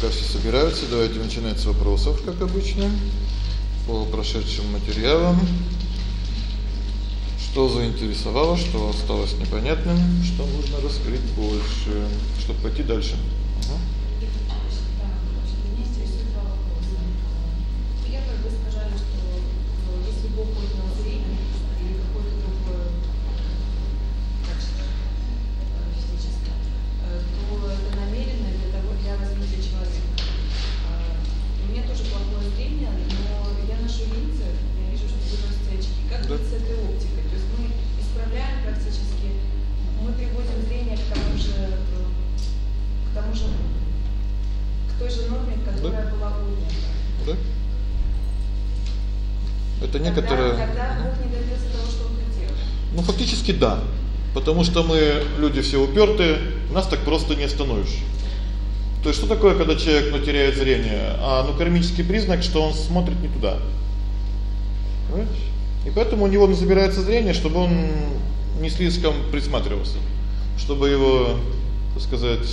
Пока все собираются, давайте начинать с вопросов, как обычно, по прошедшим материалам. Что заинтересовало, что осталось непонятным, что нужно раскрыть больше, чтобы пойти дальше. Угу. Что мы люди все упертые, нас так просто не остановишь. То есть что такое, когда человек ну теряет зрение? А ну кармический признак, что он смотрит не туда. Понимаете? И поэтому у него ну, забирается зрение, чтобы он не слишком присматривался, чтобы его, так сказать,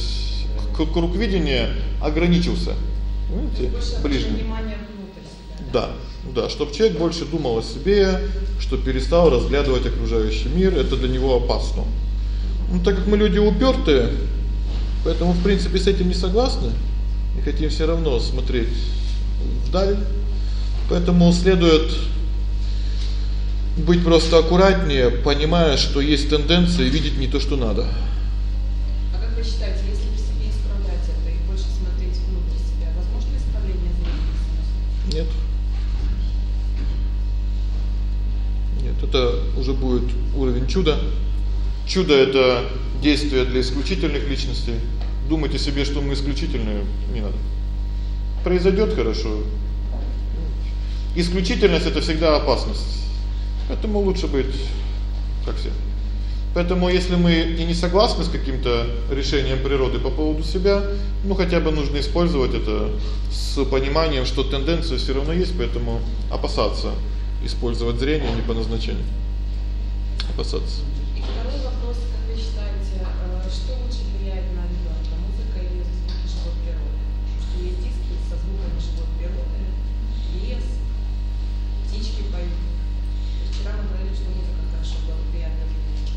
круг видения ограничился. Понимаете? Ближний. Да. Да, чтобы человек больше думал о себе, что перестал разглядывать окружающий мир, это для него опасно. Ну так как мы люди упертые, поэтому в принципе с этим не согласны и хотим все равно смотреть вдаль. Поэтому следует быть просто аккуратнее, понимая, что есть тенденция видеть не то, что надо. А как вы считаете, если в себе исправлять это и больше смотреть внутрь себя, возможно исправление зрения? Нет. это уже будет уровень чуда. Чудо это действие для исключительных личностей. Думайте себе, что мы исключительные, не надо. Произойдет хорошо. Исключительность это всегда опасность. Поэтому лучше быть как все. Поэтому если мы и не согласны с каким-то решением природы по поводу себя, ну хотя бы нужно использовать это с пониманием, что тенденция всё равно есть, поэтому опасаться использовать зрение не по назначению. Опасаться. Второй вопрос, как вы считаете, э, что лучше влияет на ребёнка, музыка или звуки живой природы? Что есть диски со звуками живой природы, лес, птички поют. Вчера мы говорили, что музыка хорошо благоприятно влияет.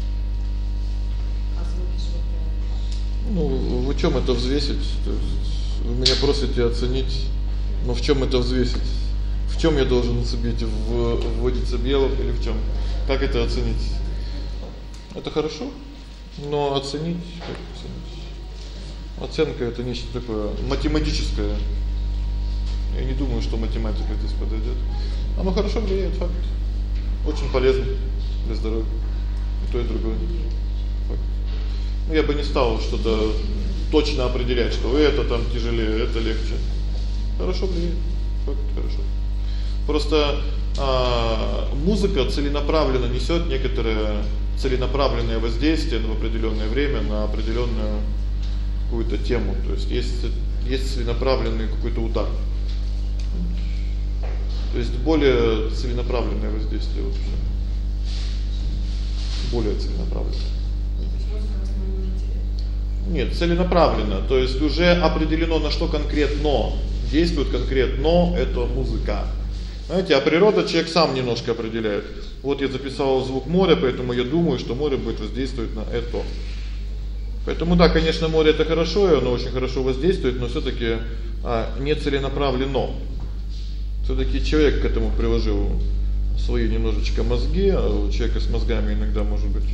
А звуки живой природы? Ну, в чём это взвесить? То есть вы меня просите оценить, но в чём это взвесить? В чём я должен себе в вводиться белым или в чём? Как это оценить? Это хорошо, но оценить, как оценить? Оценка это нечто такое математическое. Я не думаю, что математика здесь подойдёт. Оно хорошо влияет, факт. Очень полезно для здоровья. И то и другое. Ну я бы не стал что-то точно определять, что это там тяжелее, это легче. Хорошо влияет. Факт, хорошо. Просто а музыка целенаправленно несёт некоторое целенаправленное воздействие в определённое время на определённую какую-то тему. То есть есть есть целенаправленный какой-то удар. То есть более целенаправленное воздействие вот. Более целенаправленное. Нет, целенаправленно. То есть уже определено, на что конкретно действует конкретно эта музыка. Знаете, а природа человек сам немножко определяет. Вот я записал звук моря, поэтому я думаю, что море будет воздействовать на это. Поэтому да, конечно, море это хорошо, и оно очень хорошо воздействует, но всё-таки а не целенаправленно. Всё-таки человек к этому приложил свои немножечко мозги, а у человека с мозгами иногда может быть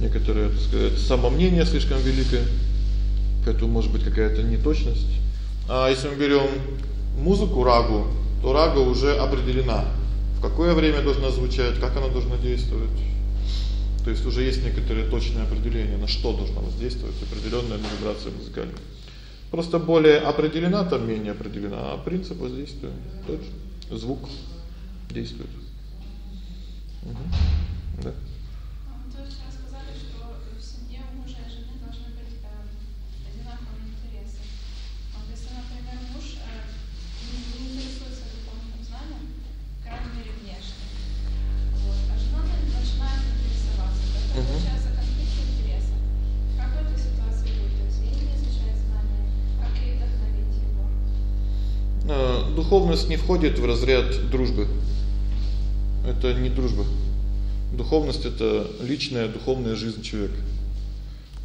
некоторое, так сказать, самомнение слишком великое. Поэтому может быть какая-то неточность. А если мы берём музыку рагу, то рага уже определена. Какое время должна звучать, как она должна действовать. То есть уже есть некоторое точное определение, на что должна воздействовать определённая вибрация музыкальная. Просто более определена, там менее определена, а принцип воздействия тот же. Звук действует. Угу. Да. Духовность не входит в разряд дружбы. Это не дружба. Духовность это личная духовная жизнь человека.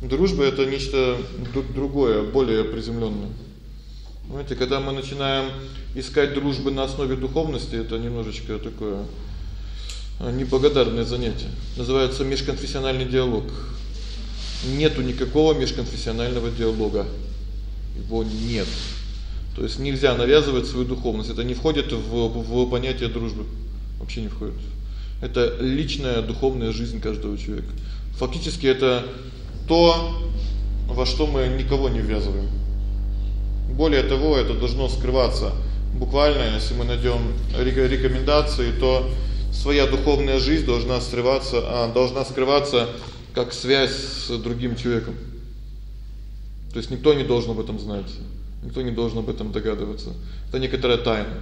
Дружба это нечто другое, более приземлённое. Знаете, когда мы начинаем искать дружбы на основе духовности, это немножечко такое а, неблагодарное занятие. Называется межконфессиональный диалог. Нету никакого межконфессионального диалога. Его нет. То есть нельзя навязывать свою духовность. Это не входит в в понятие дружбы. Вообще не входит. Это личная духовная жизнь каждого человека. Фактически это то, во что мы никого не ввязываем. Более того, это должно скрываться буквально, если мы найдём рекомендации, то своя духовная жизнь должна скрываться, а должна скрываться как связь с другим человеком. То есть никто не должен об этом знать. Никто не должен об этом догадываться. Это некоторая тайна.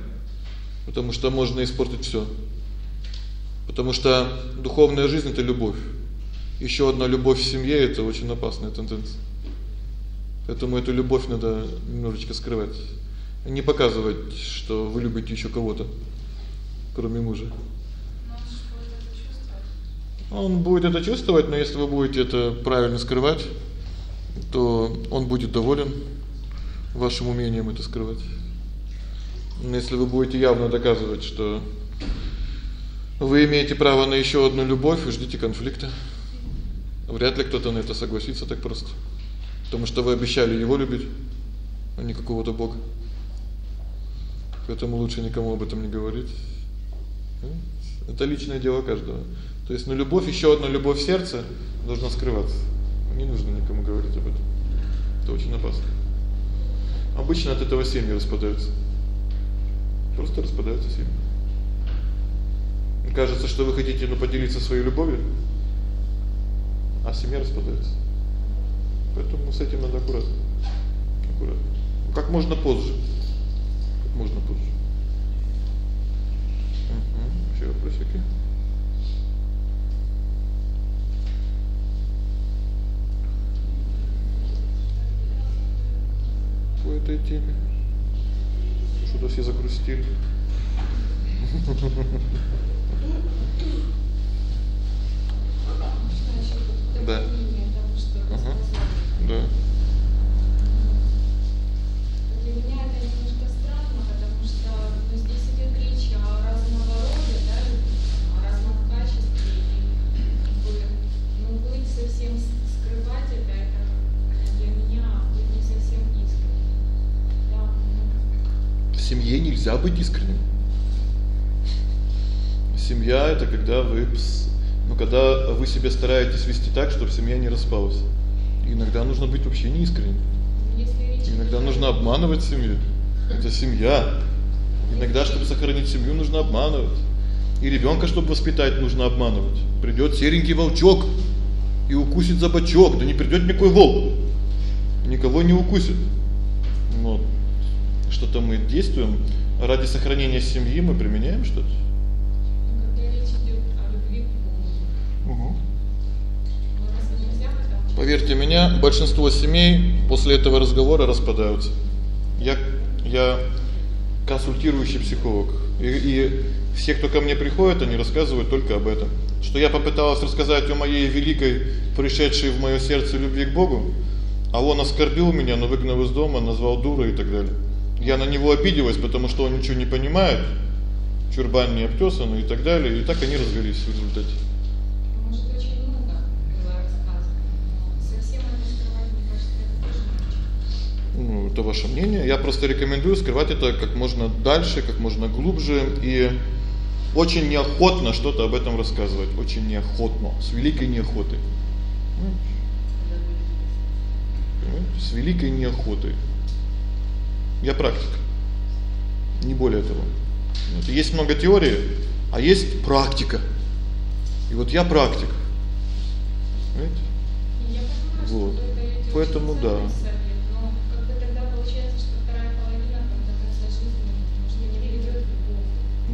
Потому что можно испортить всё. Потому что духовная жизнь это любовь. Ещё одна любовь в семье это очень опасная тенденция. Поэтому эту любовь надо немножечко скрывать. Не показывать, что вы любите ещё кого-то, кроме мужа. Он будет это чувствовать, но если вы будете это правильно скрывать, то он будет доволен вашим умением это скрывать. Но если вы будете явно доказывать, что вы имеете право на ещё одну любовь, ждите конфликта. Вряд ли кто-то на это согласится так просто. Потому что вы обещали его любить, а не какого-то бога. Поэтому лучше никому об этом не говорить. Это личное дело каждого. То есть, ну любовь, ещё одна любовь в сердце должна скрываться. Не нужно никому говорить об этом. Это очень опасно. Обычно от этого семьи распадаются. Просто распадаются семьи. Кажется, что вы хотите ну поделиться своей любовью, а семья распадается. Поэтому с этим надо аккуратно. Аккуратно. Как можно позже. Как можно позже. Угу. Ещё вопросики? По этой теме. Что-то все загрустили. Да. Ага. Да. Для меня это немножко странно, потому что ну здесь идёт речь о разного рода, да, о разном качестве и ну быть совсем семье нельзя быть искренним. Семья это когда вы ну когда вы себя стараетесь вести так, чтобы семья не распалась. Иногда нужно быть вообще неискренним. Иногда нужно обманывать семью. Это семья. Иногда, чтобы сохранить семью, нужно обманывать. И ребёнка, чтобы воспитать, нужно обманывать. Придёт серенький волчок и укусит за бочок, да не придёт никакой волк. Никого не укусит. Вот. Что-то мы действуем ради сохранения семьи, мы применяем что-то. Поверьте меня, большинство семей после этого разговора распадаются. Я я консультирующий психолог. И и все, кто ко мне приходят, они рассказывают только об этом. Что я попыталась рассказать о моей великой пришедшей в моё сердце любви к Богу, а он оскорбил меня, но выгнал из дома, назвал дурой и так далее. Я на него обиделась, потому что он ничего не понимает. Чурбан не обтёсан и так далее, и так они развелись в результате. Ну, это ваше мнение. Я просто рекомендую скрывать это как можно дальше, как можно глубже и очень неохотно что-то об этом рассказывать, очень неохотно, с великой неохотой. С великой неохотой. Я практик. Не более того. Вот есть много теории, а есть практика. И вот я практик. Понимаете? Вот. Поэтому да.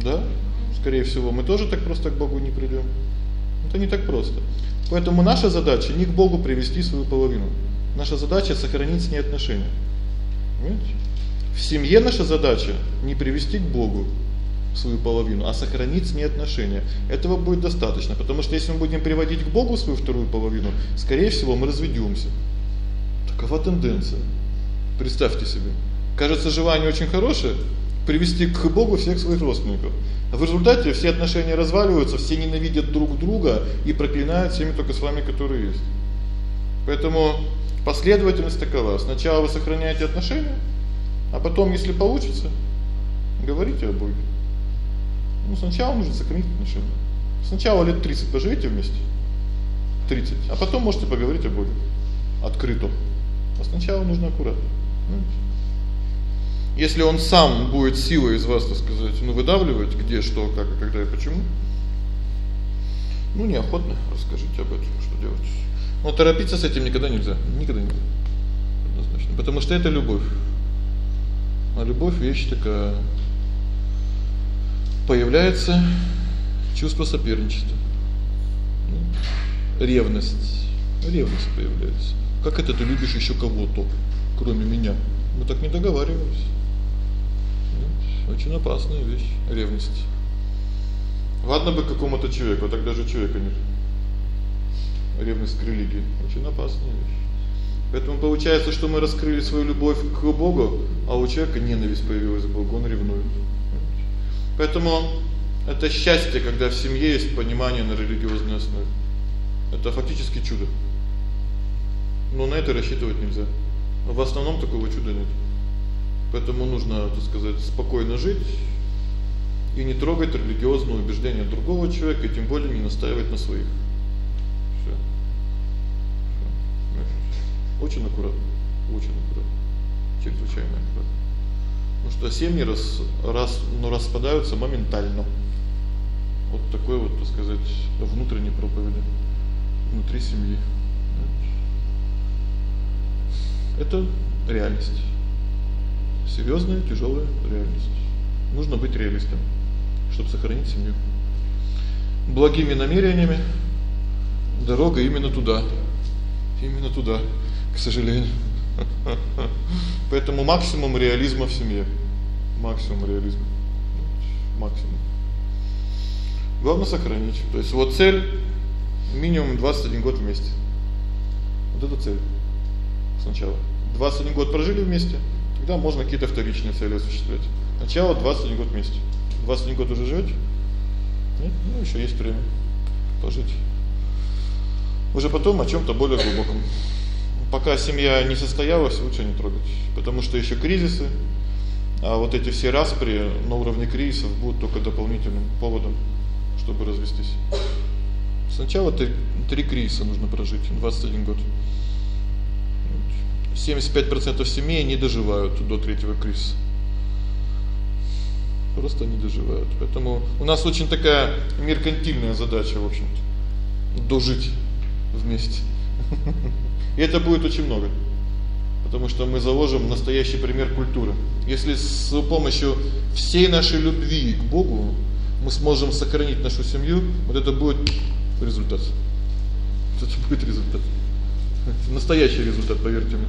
Да? Скорее всего, мы тоже так просто к Богу не придём. Это не так просто. Поэтому наша задача не к Богу привести свою половину. Наша задача сохранить с ней отношения. Понимаете? В семье наша задача не привести к Богу свою половину, а сохранить с ней отношения. Этого будет достаточно, потому что если мы будем приводить к Богу свою вторую половину, скорее всего, мы разведёмся. Такова тенденция. Представьте себе. Кажется, желание очень хорошее привести к Богу всех своих родственников. А в результате все отношения разваливаются, все ненавидят друг друга и проклинают всеми только с вами, которые есть. Поэтому последовательность такова: сначала вы сохраняете отношения, а потом, если получится, говорите о Боге. Ну, сначала нужно сохранить отношения. Сначала лет 30 поживите вместе. 30. А потом можете поговорить о Боге открыто. А сначала нужно аккуратно. Если он сам будет силой из вас, так сказать, ну выдавливать, где что, как и когда и почему, ну неохотно расскажите об этом, что делать. Но торопиться с этим никогда нельзя. Никогда нельзя. Однозначно. Потому что это любовь. А любовь вещь такая появляется чувство соперничества. Ну, ревность. Ревность появляется. Как это ты любишь ещё кого-то, кроме меня? Мы так не договаривались. Ну, очень опасная вещь ревность. Ладно бы какому-то человеку, а даже человека нет. Ревность к религии очень опасная вещь. Поэтому получается, что мы раскрыли свою любовь к Богу, а у человека ненависть появилась к Богу, он ревнует. Поэтому это счастье, когда в семье есть понимание на религиозной основе. Это фактически чудо. Но на это рассчитывать нельзя. В основном такого чуда нет. Поэтому нужно, так сказать, спокойно жить и не трогать религиозные убеждения другого человека, и тем более не настаивать на своих. Очень аккуратно, очень аккуратно. Чрезвычайно аккуратно. Потому что семьи раз раз ну распадаются моментально. Вот такой вот, так сказать, внутренний проповеди внутри семьи. Это реальность. Серьёзная, тяжёлая реальность. Нужно быть реалистом, чтобы сохранить семью. Благими намерениями дорога именно туда. Именно туда, к сожалению. Поэтому максимум реализма в семье. Максимум реализма. Максимум. Главное сохранить. То есть вот цель минимум 21 год вместе. Вот это цель. Сначала 21 год прожили вместе, тогда можно какие-то вторичные цели осуществлять. Сначала 21 год вместе. 21 год уже живёте? Нет? Ну ещё есть время пожить. Уже потом о чём-то более глубоком пока семья не состоялась, лучше не трогать, потому что ещё кризисы. А вот эти все распри на уровне кризисов будут только дополнительным поводом, чтобы развестись. Сначала три, три кризиса нужно прожить 21 год. 75% семей не доживают до третьего кризиса. Просто не доживают. Поэтому у нас очень такая меркантильная задача, в общем-то, дожить вместе. И это будет очень много. Потому что мы заложим настоящий пример культуры. Если с помощью всей нашей любви к Богу мы сможем сохранить нашу семью, вот это будет результат. Это будет результат. Настоящий результат, поверьте мне.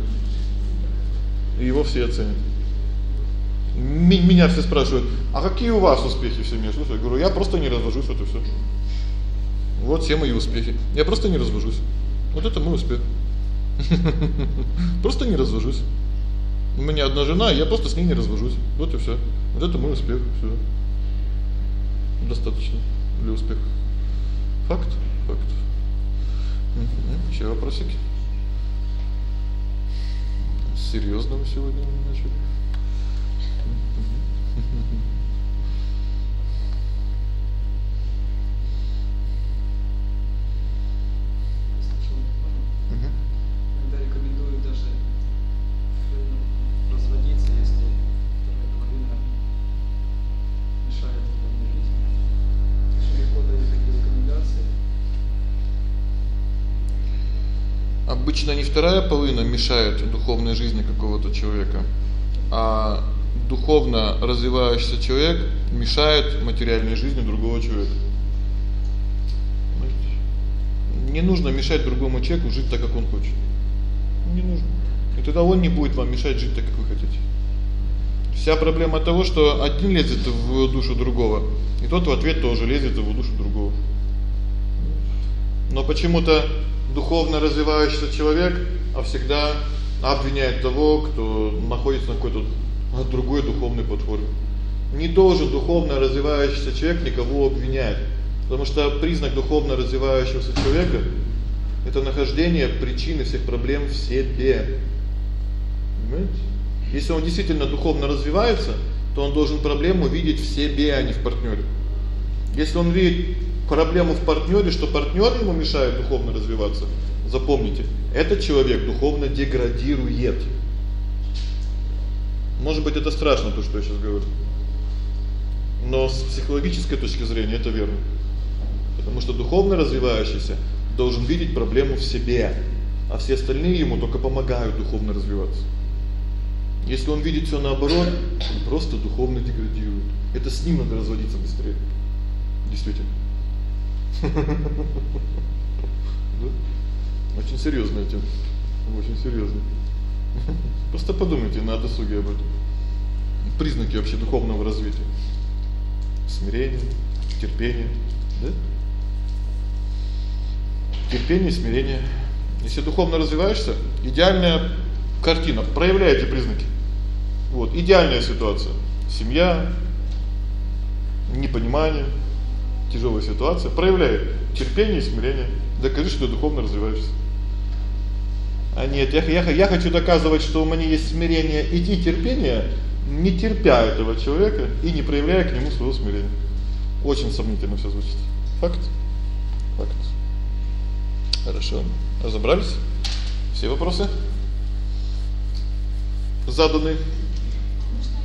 И его все оценят. Меня все спрашивают: "А какие у вас успехи в семье?" Слушай, я говорю: "Я просто не развожусь, вот и всё". Вот все мои успехи. Я просто не развожусь. Вот это мой успех. Просто не развожусь. У меня одна жена, я просто с ней не развожусь. Вот и всё. Вот это мой успех, всё. Достаточно для успеха. Факт, факт. Угу. Ещё вопросики? Серьёзно мы сегодня начали. Вторая половина мешает духовной жизни какого-то человека, а духовно развивающийся человек мешает материальной жизни другого человека. Не нужно мешать другому человеку жить так, как он хочет. Не нужно. И тогда он не будет вам мешать жить так, как вы хотите. Вся проблема того, что один лезет в душу другого, и тот в ответ тоже лезет в душу другого. Но почему-то духовно развивающийся человек а всегда обвиняет того, кто находится на какой-то другой духовной платформе. Не должен духовно развивающийся человек никого обвинять, потому что признак духовно развивающегося человека это нахождение причины всех проблем в себе. Понимаете? Если он действительно духовно развивается, то он должен проблему видеть в себе, а не в партнёре. Если он видит проблему в партнёре, что партнёр ему мешает духовно развиваться, запомните, этот человек духовно деградирует. Может быть, это страшно то, что я сейчас говорю. Но с психологической точки зрения это верно. Потому что духовно развивающийся должен видеть проблему в себе, а все остальные ему только помогают духовно развиваться. Если он видит всё наоборот, он просто духовно деградирует. Это с ним надо разводиться быстрее. Действительно. Да? Очень серьёзная тема. Очень серьёзно. Просто подумайте на досуге об этом. Признаки вообще духовного развития. Смирение, терпение, да? Терпение, смирение. Если духовно развиваешься, идеальная картина, проявляй эти признаки. Вот, идеальная ситуация. Семья, непонимание, тяжёлая ситуация, проявляй терпение и смирение. Докажи, что ты духовно развиваешься. А нет, я я я хочу доказывать, что у меня есть смирение и терпение, не терпя этого человека и не проявляя к нему своего смирения. Очень сомнительно всё звучит. Факт. Факт. Хорошо. Разобрались? Все вопросы? Заданы. Можно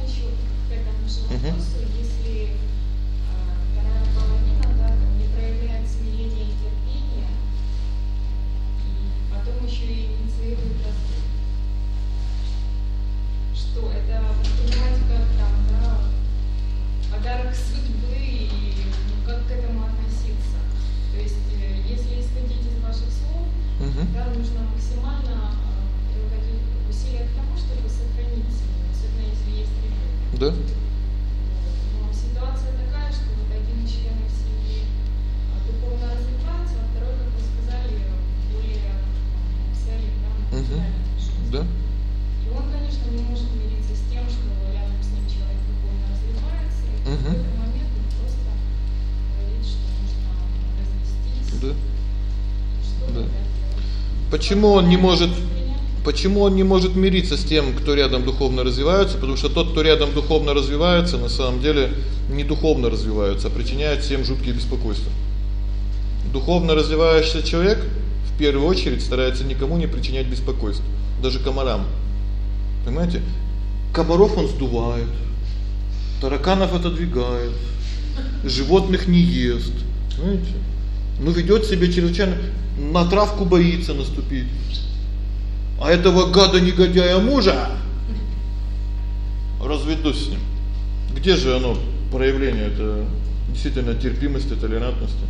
Угу. да, нужно максимально а, прилагать усилия к тому, чтобы сохранить семью, особенно если есть ребёнок. Да? Но ситуация такая, что вот один из членов семьи а, духовно развивается, а второй, как вы сказали, более материальной жизни. Да? Почему он не может? Почему он не может мириться с тем, кто рядом духовно развивается? Потому что тот, кто рядом духовно развивается, на самом деле не духовно развивается, а причиняет всем жуткие беспокойства. Духовно развивающийся человек в первую очередь старается никому не причинять беспокойств, даже комарам. Понимаете? Комаров он сдувает, тараканов отодвигает, животных не ест. Знаете? Ну ведёт себя чрезвычайно на травку боится наступить. А этого гада негодяя мужа разведусь с ним. Где же оно проявление это действительно терпимости, толерантности?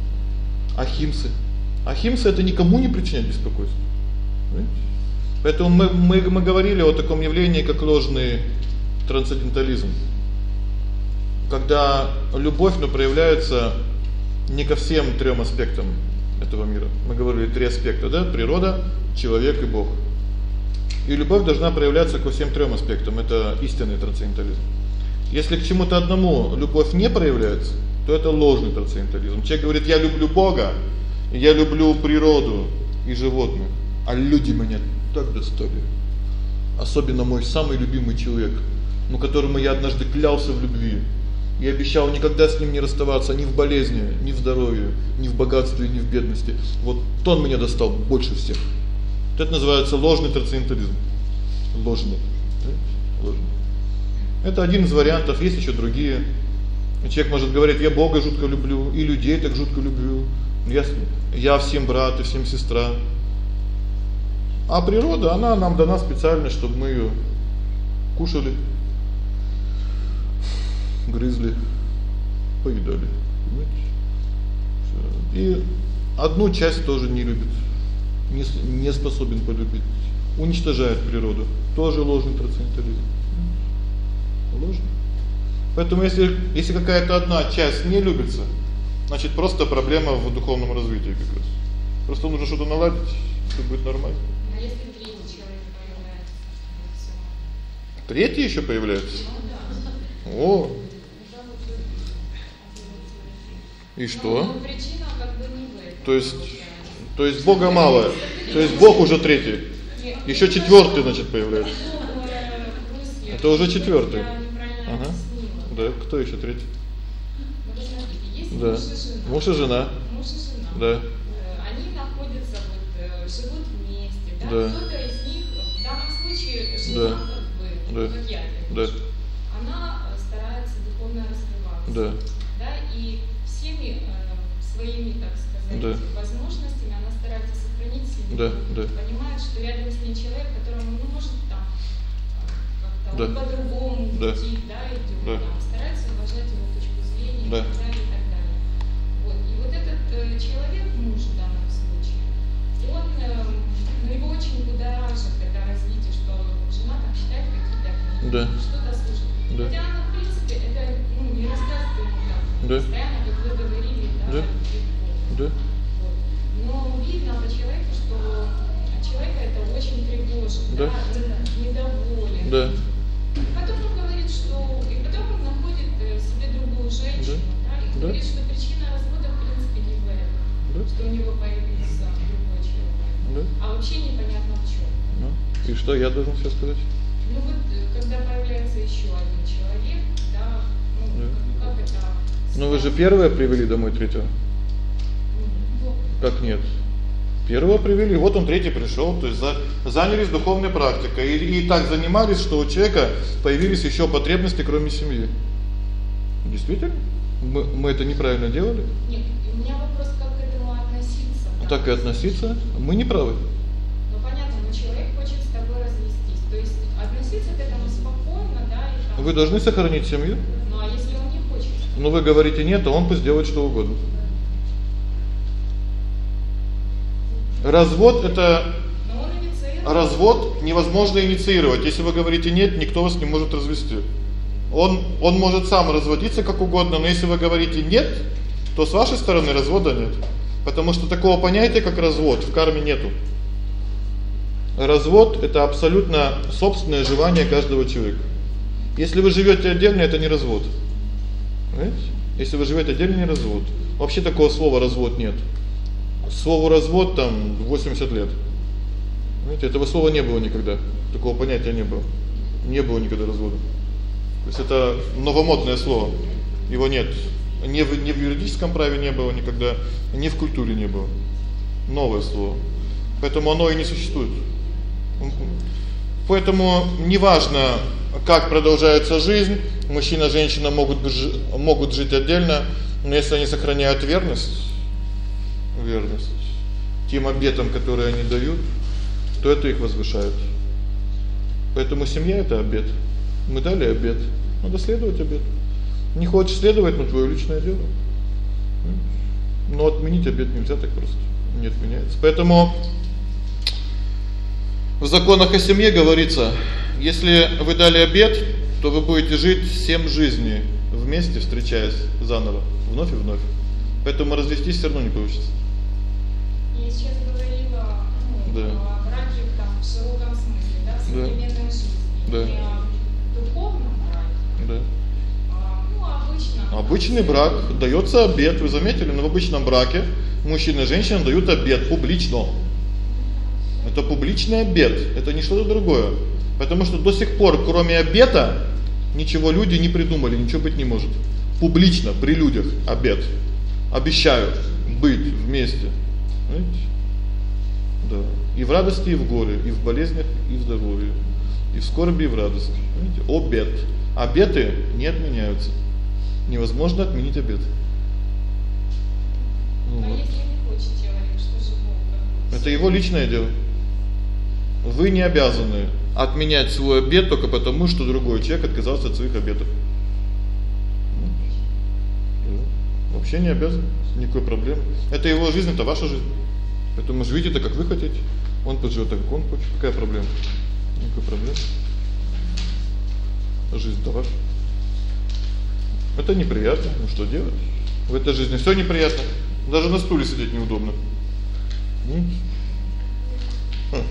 Ахимсы. Ахимса это никому не причиняет беспокойства. Понимаете? Поэтому мы мы мы говорили о таком явлении, как ложный трансцендентализм. Когда любовь, но проявляется не ко всем трём аспектам этого мира. Мы говорили три аспекта, да? Природа, человек и Бог. И любовь должна проявляться ко всем трём аспектам. Это истинный трансцендентализм. Если к чему-то одному любовь не проявляется, то это ложный трансцендентализм. Человек говорит: "Я люблю Бога, я люблю природу и животных, а люди меня так достали". Особенно мой самый любимый человек, ну которому я однажды клялся в любви и обещал никогда с ним не расставаться ни в болезни, ни в здоровье, ни в богатстве, ни в бедности. Вот он меня достал больше всех. Вот это называется ложный трансцендентализм. Ложный. Ложный. Это один из вариантов, есть ещё другие. Человек может говорить: "Я Бога жутко люблю, и людей так жутко люблю. Я я всем брат и всем сестра". А природа, она нам дана специально, чтобы мы её кушали, грызли, поедали, понимаете? И одну часть тоже не любит. Не не способен полюбить. Уничтожает природу. Тоже ложный трансцендентализм. ложно. Поэтому если если какая-то одна часть не любится, значит, просто проблема в духовном развитии как раз. Просто нужно что-то наладить, всё будет нормально. А если третий человек появляется? Третий ещё появляется? Ну да. О. И что? Ну, причина как бы не в этом. То есть то есть Бога мало. То есть Бог уже третий. Ещё четвёртый, значит, появляется. Это уже четвёртый. Ага. Да, кто ещё третий? Ну, Да. муж и жена. Муж и жена. Да. Э, Они находятся вот э, живут вместе, да? Да. Кто-то из них, в данном случае жена Да. как бы, Да. как я Да. она э, старается духовно развиваться. Да. Да, и всеми э, своими, так сказать, Да. возможностями она старается сохранить семью. Да, да. Понимает, что рядом с ней человек, которому ну, может там э, как-то Да. по-другому Да. пути, да, идет, Да. там, старается уважать его точку зрения Да. и так далее, и так далее. Вот. И вот этот э, человек, муж в данном случае, он, э, ну, его очень будоражит это развитие, что жена там читает какие-то Да. что-то. Да. Хотя она, в принципе, это ну, не рассказывает ему там Да. постоянно, как вы говорили, да, Да. Да. Вот. Но видно по человеку, что человека это очень тревожит, Да. да, недоволен. Да. Потом он говорит, что и потом он находит э, себе другую женщину, да, и Да. говорит, что причина развода в принципе не в этом, Да. что у него появился другой человек, Да. а вообще непонятно в чем. Ну, и что я должен сейчас сказать? Ну вот, э, когда появляется еще один человек, да, ну Да. как это? Ну вы же первое привели домой третьего. Ну, Как нет? Первого привели, вот он третий пришел, то есть за, занялись духовной практикой и, и так занимались, что у человека появились еще потребности кроме семьи. Действительно? Мы мы это неправильно делали? Нет, у меня вопрос, как к этому относиться. Так и относиться. Мы не правы. Ну Вы должны сохранить семью. Ну а если он не хочет? Но вы говорите нет, а он пусть делает что угодно. Развод это Но он инициирует. развод невозможно инициировать. Если вы говорите нет, никто вас не может развести. Он он может сам разводиться как угодно, но если вы говорите нет, то с вашей стороны развода нет. Потому что такого понятия как развод в карме нету. Развод это абсолютно собственное желание каждого человека. Если вы живете отдельно, это не развод. Понимаете? Если вы живете отдельно, не развод. Вообще такого слова развод нет. Слово развод там 80 лет. Знаете, этого слова не было никогда. Такого понятия не было. Не было никогда развода. То есть это новомодное слово. Его нет. Ни в ни в юридическом праве не было никогда, ни в культуре не было. Новое слово. Поэтому оно и не существует. Поэтому неважно, как продолжается жизнь, мужчина и женщина могут могут жить отдельно, но если они сохраняют верность, верность тем обетам, которые они дают, то это их возвышает. Поэтому семья это обет. Мы дали обет. Надо следовать обету. Не хочешь следовать, ну твоё личное дело. Но отменить обет нельзя так просто. Не отменяется. Поэтому в законах о семье говорится: если вы дали обет, то вы будете жить 7 жизней вместе, встречаясь заново, вновь и вновь. Поэтому развестись всё равно не получится. Я сейчас говорила ну, Да. о браке там в широком смысле, да, в Да. современной жизни. Да. Не о духовном браке, Да. а ну обычно. Обычный брак даётся обет, вы заметили, но в обычном браке мужчина и женщина дают обет публично. Это публичный обет, это не что-то другое. Потому что до сих пор, кроме обета, ничего люди не придумали, ничего быть не может. Публично при людях обет. Обещают быть вместе. Понимаете? Да. И в радости, и в горе, и в болезнях, и в здоровье, и в скорби, и в радости. Понимаете? Обет. Обеты не отменяются. Невозможно отменить обет. Ну А вот. если не хочет человек, что же Бог Это его личное дело. Вы не обязаны отменять свой обет только потому, что другой человек отказался от своих обетов. Да. Вообще не обязан, никакой проблемы. Это его жизнь, это ваша жизнь. Поэтому живите так, как вы хотите. Он поживёт так, как он хочет. Какая проблема? Никакой проблемы. жизнь дороже. Это неприятно, ну что делать? В этой жизни всё неприятно. Даже на стуле сидеть неудобно. Сейчас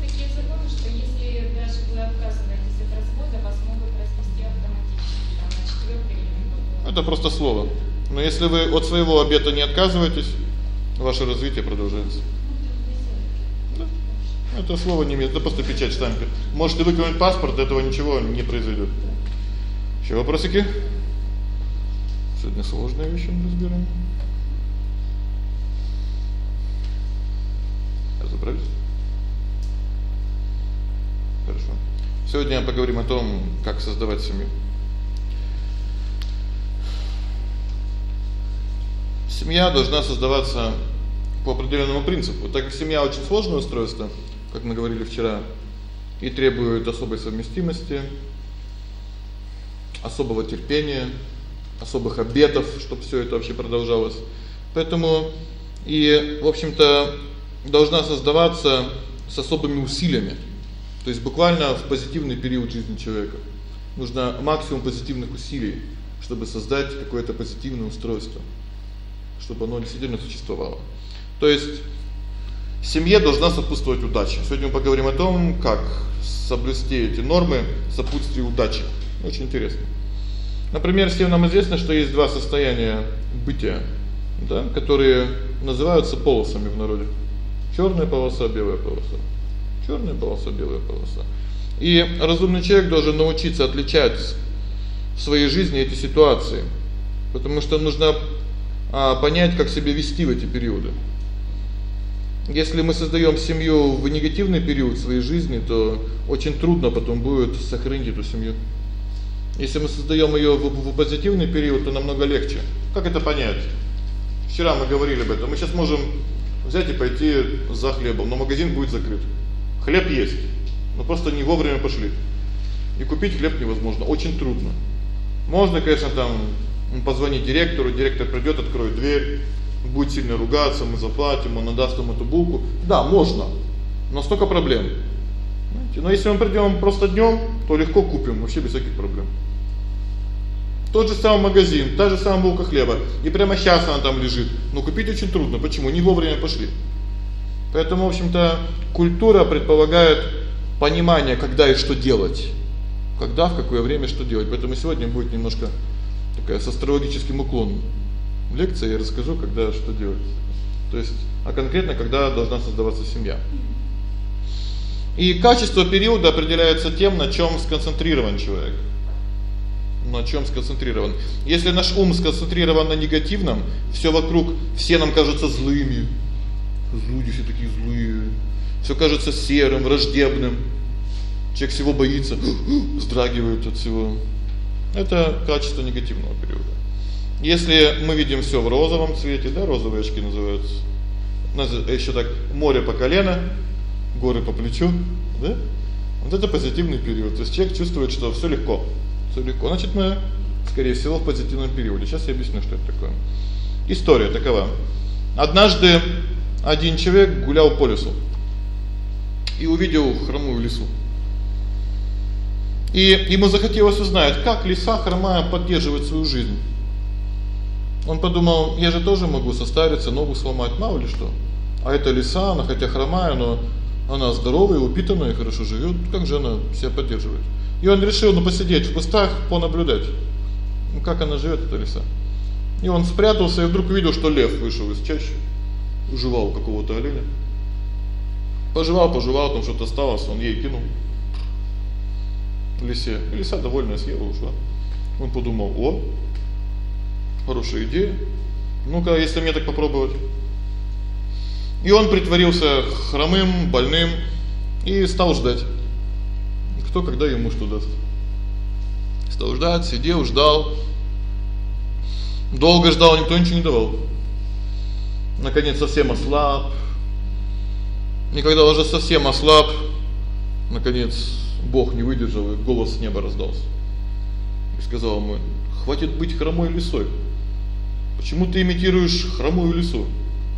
такие законы, что если даже вы отказываетесь от развода, вас могут развести автоматически там на четвёртый или Это просто слово. Но если вы от своего обета не отказываетесь, ваше развитие продолжается. Да. Это слово не имеет, это просто печать штампе. Можете выкинуть паспорт, этого ничего не произойдет. Ещё вопросики? Сегодня сложные вещи мы разбираем. Разобрались? Хорошо. Сегодня поговорим о том, как создавать семью. Семья должна создаваться по определённому принципу. Так как семья очень сложное устройство, как мы говорили вчера, и требует особой совместимости, особого терпения, особых обетов, чтобы всё это вообще продолжалось. Поэтому и, в общем-то, должна создаваться с особыми усилиями. То есть буквально в позитивный период жизни человека нужно максимум позитивных усилий, чтобы создать какое-то позитивное устройство, чтобы оно действительно существовало. То есть семье должна сопутствовать удача. Сегодня мы поговорим о том, как соблюсти эти нормы сопутствия удачи. Очень интересно. Например, всем нам известно, что есть два состояния бытия, да, которые называются полосами в народе. Чёрная полоса, белая полоса. Чёрная полоса, белая полоса. И разумный человек должен научиться отличать в своей жизни эти ситуации, потому что нужно а понять, как себя вести в эти периоды. Если мы создаём семью в негативный период своей жизни, то очень трудно потом будет сохранить эту семью. Если мы создаём её в, в позитивный период, то намного легче. Как это понять? Вчера мы говорили об этом. Мы сейчас можем взять и пойти за хлебом, но магазин будет закрыт. Хлеб есть, но просто не вовремя пошли. И купить хлеб невозможно, очень трудно. Можно, конечно, там позвонить директору, директор придёт, откроет дверь, будет сильно ругаться, мы заплатим, он отдаст нам эту булку. Да, можно. Но столько проблем. Знаете, но если мы придём просто днём, то легко купим, вообще без всяких проблем. Тот же самый магазин, та же самая булка хлеба, и прямо сейчас она там лежит. Но купить очень трудно. Почему? Не вовремя пошли. Поэтому, в общем-то, культура предполагает понимание, когда и что делать. Когда, в какое время что делать. Поэтому сегодня будет немножко такая с астрологическим уклоном. Лекция я расскажу, когда что делать. То есть, а конкретно когда должна создаваться семья. И качество периода определяется тем, на чём сконцентрирован человек. На чём сконцентрирован. Если наш ум сконцентрирован на негативном, всё вокруг, все нам кажутся злыми. Люди все такие злые. Всё кажется серым, враждебным. Человек всего боится, вздрагивает от всего. Это качество негативного периода. Если мы видим всё в розовом цвете, да, розовые очки называются. У ещё так море по колено, горы по плечу, да? Вот это позитивный период. То есть человек чувствует, что всё легко. Всё легко. Значит, мы скорее всего в позитивном периоде. Сейчас я объясню, что это такое. История такова. Однажды один человек гулял по лесу и увидел хромую лису. И ему захотелось узнать, как лиса хромая поддерживает свою жизнь. Он подумал: "Я же тоже могу состариться, ногу сломать, мало ли что. А эта лиса, она хотя хромая, но она здоровая, упитанная, хорошо живёт. Как же она себя поддерживает?" И он решил ну посидеть в кустах, понаблюдать. Ну как она живёт эта лиса. И он спрятался и вдруг увидел, что лев вышел из чащи, жевал какого-то оленя. Пожевал, пожевал, там что-то осталось, он ей кинул. Лисе. Лиса довольная съела ушла. Он подумал: "О, хорошая идея. Ну-ка, если мне так попробовать". И он притворился хромым, больным и стал ждать. Кто когда ему что даст. Стал ждать, сидел, ждал. Долго ждал, никто ничего не давал. Наконец совсем ослаб. И когда уже совсем ослаб, наконец Бог не выдержал, и голос с неба раздался. И сказал ему: "Хватит быть хромой лисой. Почему ты имитируешь хромую лису?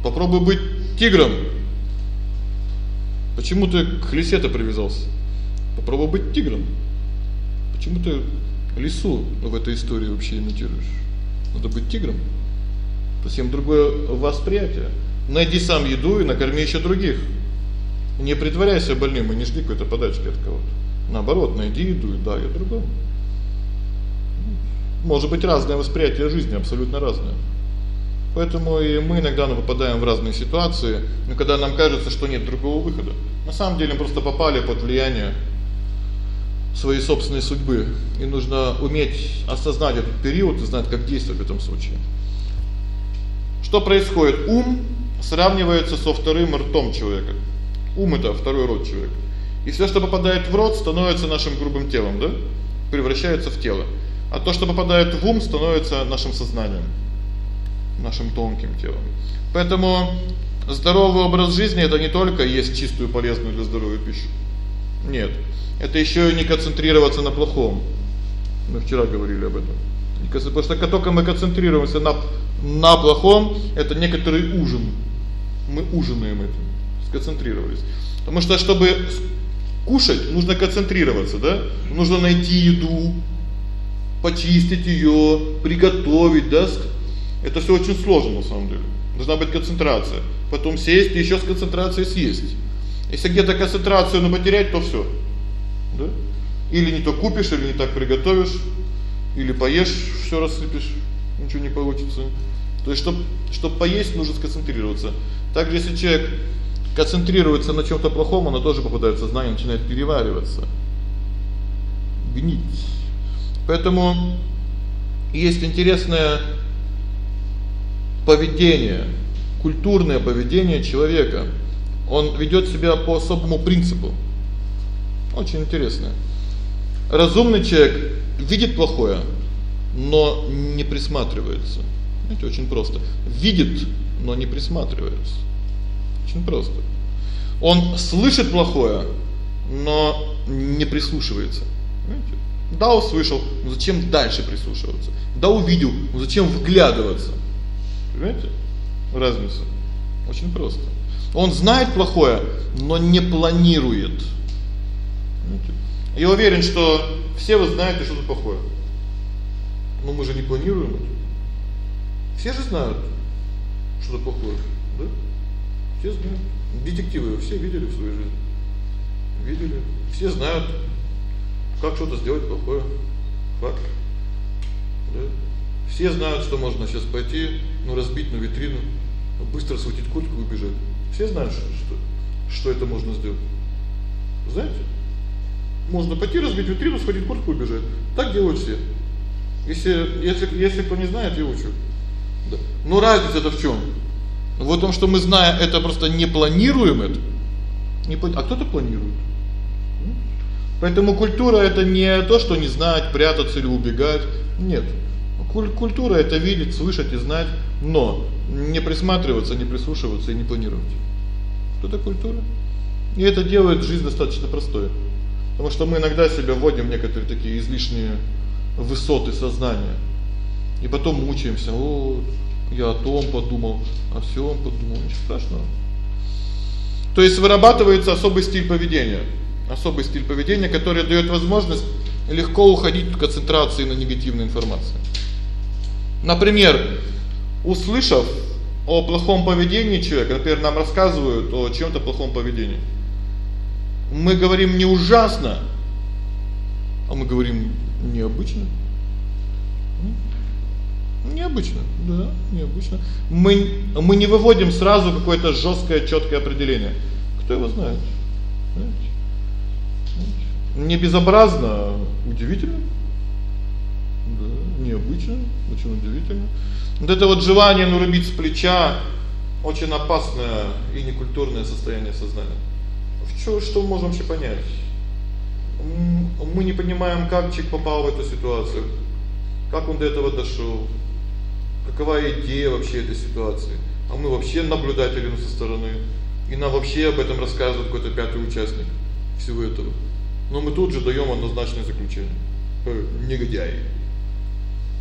Попробуй быть тигром. Почему ты к лисе-то привязался? Попробуй быть тигром. Почему ты лису в этой истории вообще имитируешь? Надо быть тигром. Совсем другое восприятие. Найди сам еду и накорми ещё других. Не притворяйся больным и не жди какой-то подачки от кого-то. Наоборот, найди еду и дай её другому. Может быть разное восприятие жизни, абсолютно разное. Поэтому и мы иногда ну попадаем в разные ситуации, но когда нам кажется, что нет другого выхода. На самом деле мы просто попали под влияние своей собственной судьбы, и нужно уметь осознать этот период и знать, как действовать в этом случае. Что происходит? Ум сравнивается со вторым ртом человека. Ум это второй род человека. И всё, что попадает в рот, становится нашим грубым телом, да? Превращается в тело. А то, что попадает в ум, становится нашим сознанием, нашим тонким телом. Поэтому здоровый образ жизни это не только есть чистую полезную для здоровья пищу. Нет. Это ещё не концентрироваться на плохом. Мы вчера говорили об этом. Потому что как только мы концентрируемся на на плохом, это некоторый ужин. Мы ужинаем этим, сконцентрировались. Потому что чтобы кушать, нужно концентрироваться, да? Нужно найти еду, почистить её, приготовить, да? Это всё очень сложно на самом деле. Должна быть концентрация. Потом сесть и ещё с концентрацией съесть. Если где-то концентрацию ну потерять, то всё. Да? Или не то купишь, или не так приготовишь, или поешь, всё рассыпешь, ничего не получится. То есть, чтобы чтобы поесть, нужно сконцентрироваться. Также если человек концентрируется на чём-то плохом, оно тоже попадает в сознание, начинает перевариваться. Гнить. Поэтому есть интересное поведение, культурное поведение человека. Он ведёт себя по особому принципу. Очень интересно. Разумный человек видит плохое, но не присматривается. Знаете, очень просто. Видит, но не присматривается. Очень просто. Он слышит плохое, но не прислушивается. Понимаете? Да, услышал, но зачем дальше прислушиваться? Да, увидел, но зачем вглядываться? Понимаете? Разница. Очень просто. Он знает плохое, но не планирует. Я уверен, что все вы знаете что-то плохое. Но мы же не планируем. Все же знают что-то плохое, да? Все знают. Детективы все видели в своей жизни. Видели. Все знают, как что-то сделать плохое. Факт. Да? Все знают, что можно сейчас пойти, ну разбить на витрину, быстро схватить куртку и убежать. Все знают, что что, это можно сделать. Знаете? Можно пойти разбить витрину, схватить куртку и убежать. Так делают все. Если если если кто не знает, я учу. Да. Но разница-то в чём? В том, что мы зная это просто не планируем это. Не а кто-то планирует. Поэтому культура это не то, что не знать, прятаться или убегать. Нет. Культура это видеть, слышать и знать, но не присматриваться, не прислушиваться и не планировать. Что это культура? И это делает жизнь достаточно простой. Потому что мы иногда себя вводим в некоторые такие излишние высоты сознания. И потом мучаемся: "О, я о том подумал, о всем подумал". Ничего страшного. То есть вырабатывается особый стиль поведения. Особый стиль поведения, который даёт возможность легко уходить в концентрации на негативной информации. Например, услышав о плохом поведении человека, например, нам рассказывают о чём-то плохом поведении. Мы говорим не ужасно, а мы говорим необычно. Необычно, да, необычно. Мы мы не выводим сразу какое-то жёсткое, чёткое определение. Кто его знает? Знаете? Не безобразно, а удивительно. Да, необычно, очень удивительно. Вот это вот желание нарубить с плеча очень опасное и некультурное состояние сознания. Что что мы можем вообще понять? Мы не понимаем, как человек попал в эту ситуацию. Как он до этого дошёл? Какова идея вообще этой ситуации? А мы вообще наблюдатели со стороны. И нам вообще об этом рассказывает какой-то пятый участник всего этого. Но мы тут же даём однозначное заключение. Э, негодяи.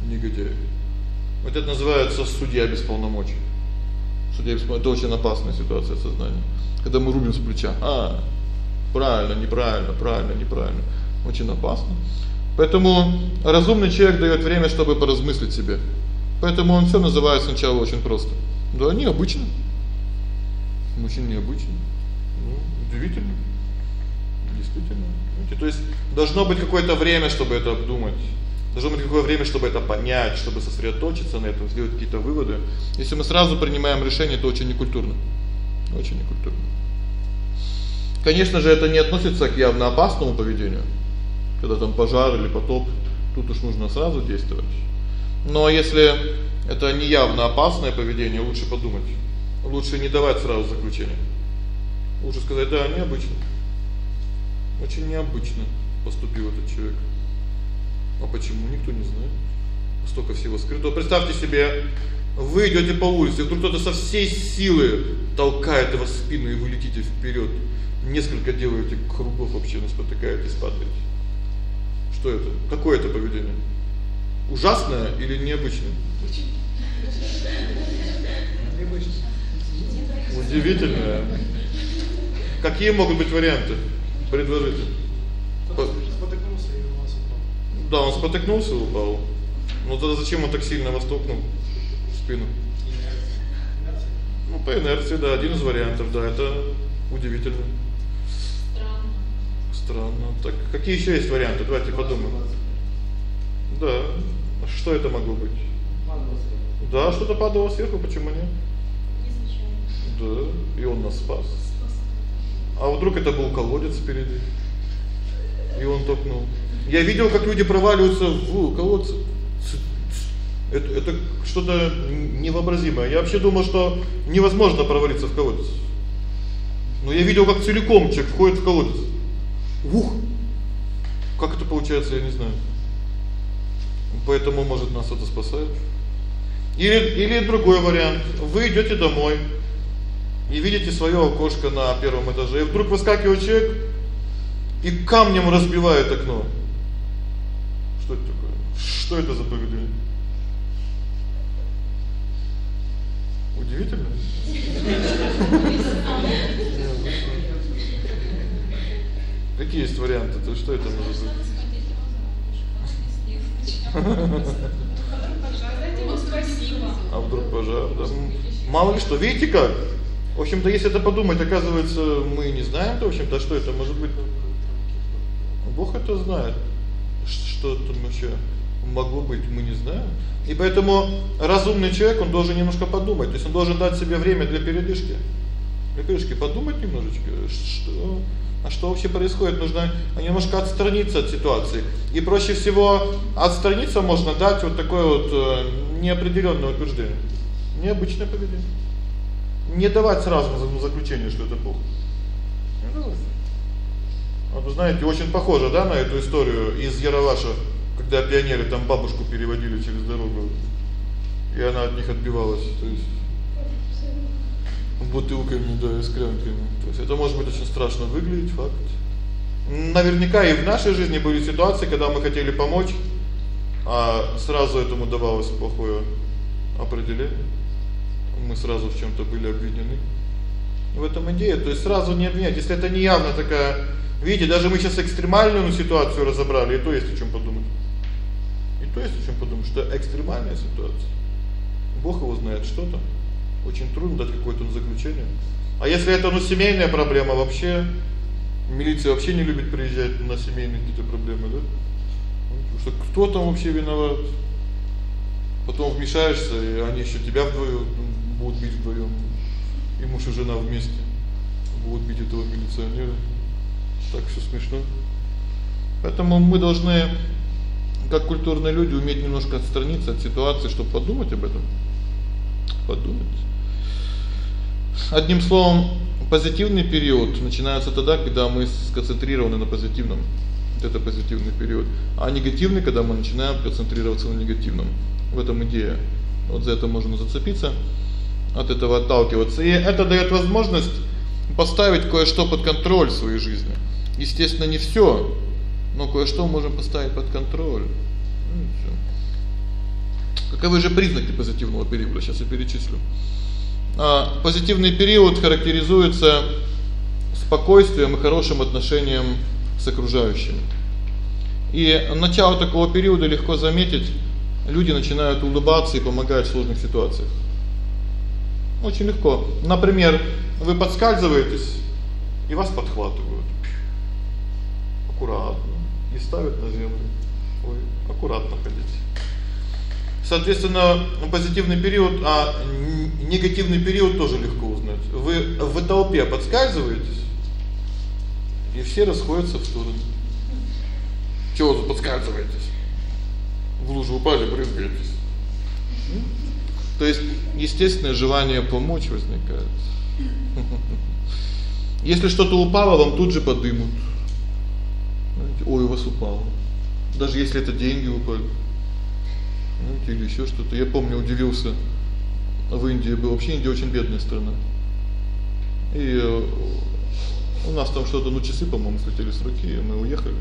Негодяи. Вот это называется судья без полномочий. Судья без полномочий это очень опасная ситуация сознания. Когда мы рубим с плеча. А, правильно, неправильно, правильно, неправильно. Очень опасно. Поэтому разумный человек даёт время, чтобы поразмыслить себе. Поэтому он всё называет сначала очень просто. Да, необычно. Очень необычно. Ну, удивительно. Действительно. То есть должно быть какое-то время, чтобы это обдумать. Должно быть какое время, чтобы это понять, чтобы сосредоточиться на этом, сделать какие-то выводы. Если мы сразу принимаем решение, то очень некультурно. Очень некультурно. Конечно же, это не относится к явно опасному поведению. Когда там пожар или потоп, тут уж нужно сразу действовать. Но если это не явно опасное поведение, лучше подумать. Лучше не давать сразу заключение. Лучше сказать: "Да, необычно". Очень необычно поступил этот человек. А почему никто не знает? Столько всего скрыто. Представьте себе, вы идёте по улице, вдруг кто-то со всей силы толкает вас в спину, и вы летите вперёд. Несколько делаете кругов вообще, но спотыкаетесь, падаете. Что это? Какое это поведение? Ужасное или необычное? Удивительное. Какие могут быть варианты? Предложите. Упал. Да, он спотыкнулся и упал. Ну тогда зачем он так сильно вас толкнул в спину? Ну, по инерции, да, один из вариантов, да, это удивительно. Странно. Странно. Так какие ещё есть варианты? Давайте подумаем. Да. Что это могло быть? Да, что-то падало сверху, почему нет? Да, и он нас спас. А вдруг это был колодец впереди? И он толкнул. Я видел, как люди проваливаются в колодцы. Это это что-то невообразимое. Я вообще думал, что невозможно провалиться в колодец. Но я видел, как целиком человек входит в колодец. Ух. Как это получается, я не знаю. Поэтому, может, нас это спасает. Или или другой вариант. Вы идёте домой и видите своё окошко на первом этаже, и вдруг выскакивает человек и камнем разбивает окно. Что это такое? Что это за поведение? Удивительно. Какие есть варианты? То что это может быть? А вдруг пожар, да? Мало ли что, видите как? В общем-то, если это подумать, оказывается, мы не знаем, то в общем-то, что это может быть. Бог это знает. Что там вообще могло быть, мы не знаем. И поэтому разумный человек, он должен немножко подумать, то есть он должен дать себе время для передышки. Для передышки подумать немножечко, что а что вообще происходит? Нужно немножко отстраниться от ситуации. И проще всего отстраниться можно дать вот такое вот э, неопределённое утверждение. Необычное поведение. Не давать сразу заключение, что это плохо. Не давать. Вот вы знаете, очень похоже, да, на эту историю из Яралаша, когда пионеры там бабушку переводили через дорогу, и она от них отбивалась, то есть бутылками, да, и склянками. То есть это может быть очень страшно выглядеть, факт. Наверняка и в нашей жизни были ситуации, когда мы хотели помочь, а сразу этому давалось плохое определение. Мы сразу в чём-то были обвинены. В этом идея, то есть сразу не обвинять, если это не явно такая, видите, даже мы сейчас экстремальную ситуацию разобрали, и то есть о чём подумать. И то есть о чём подумать, что экстремальная ситуация. Бог его знает, что там. Очень трудно дать какое-то заключение. А если это ну семейная проблема вообще милиция вообще не любит приезжать на семейные какие-то проблемы, да? Потому что кто там вообще виноват? Потом вмешаешься, и они ещё тебя вдвоём будут бить вдвоём. И муж и жена вместе будут бить этого милиционера. Так всё смешно. Поэтому мы должны как культурные люди уметь немножко отстраниться от ситуации, чтобы подумать об этом. Подумать. Одним словом, позитивный период начинается тогда, когда мы сконцентрированы на позитивном. Вот это позитивный период. А негативный, когда мы начинаем концентрироваться на негативном. В этом идея. Вот за это можно зацепиться, от этого отталкиваться. И это даёт возможность поставить кое-что под контроль в своей жизни. Естественно, не всё, но кое-что можем поставить под контроль. Ну всё. Каковы же признаки позитивного периода? Сейчас я перечислю. А позитивный период характеризуется спокойствием и хорошим отношением с окружающими. И начало такого периода легко заметить. Люди начинают улыбаться и помогать в сложных ситуациях. Очень легко. Например, вы подскальзываетесь, и вас подхватывают. Аккуратно и ставят на землю. Ой, аккуратно ходите. Соответственно, позитивный период, а негативный период тоже легко узнать. Вы в толпе подскальзываетесь, и все расходятся в стороны. Чего вы подскальзываетесь? В лужу упали, брызгаетесь. То есть естественное желание помочь возникает. Если что-то упало, вам тут же подымут. Ой, у вас упало. Даже если это деньги упали. Ну, или ещё что-то. Я помню, удивился. В Индии был вообще Индия очень бедная страна. И э, у нас там что-то, ну, часы, по-моему, слетели с руки, и мы уехали.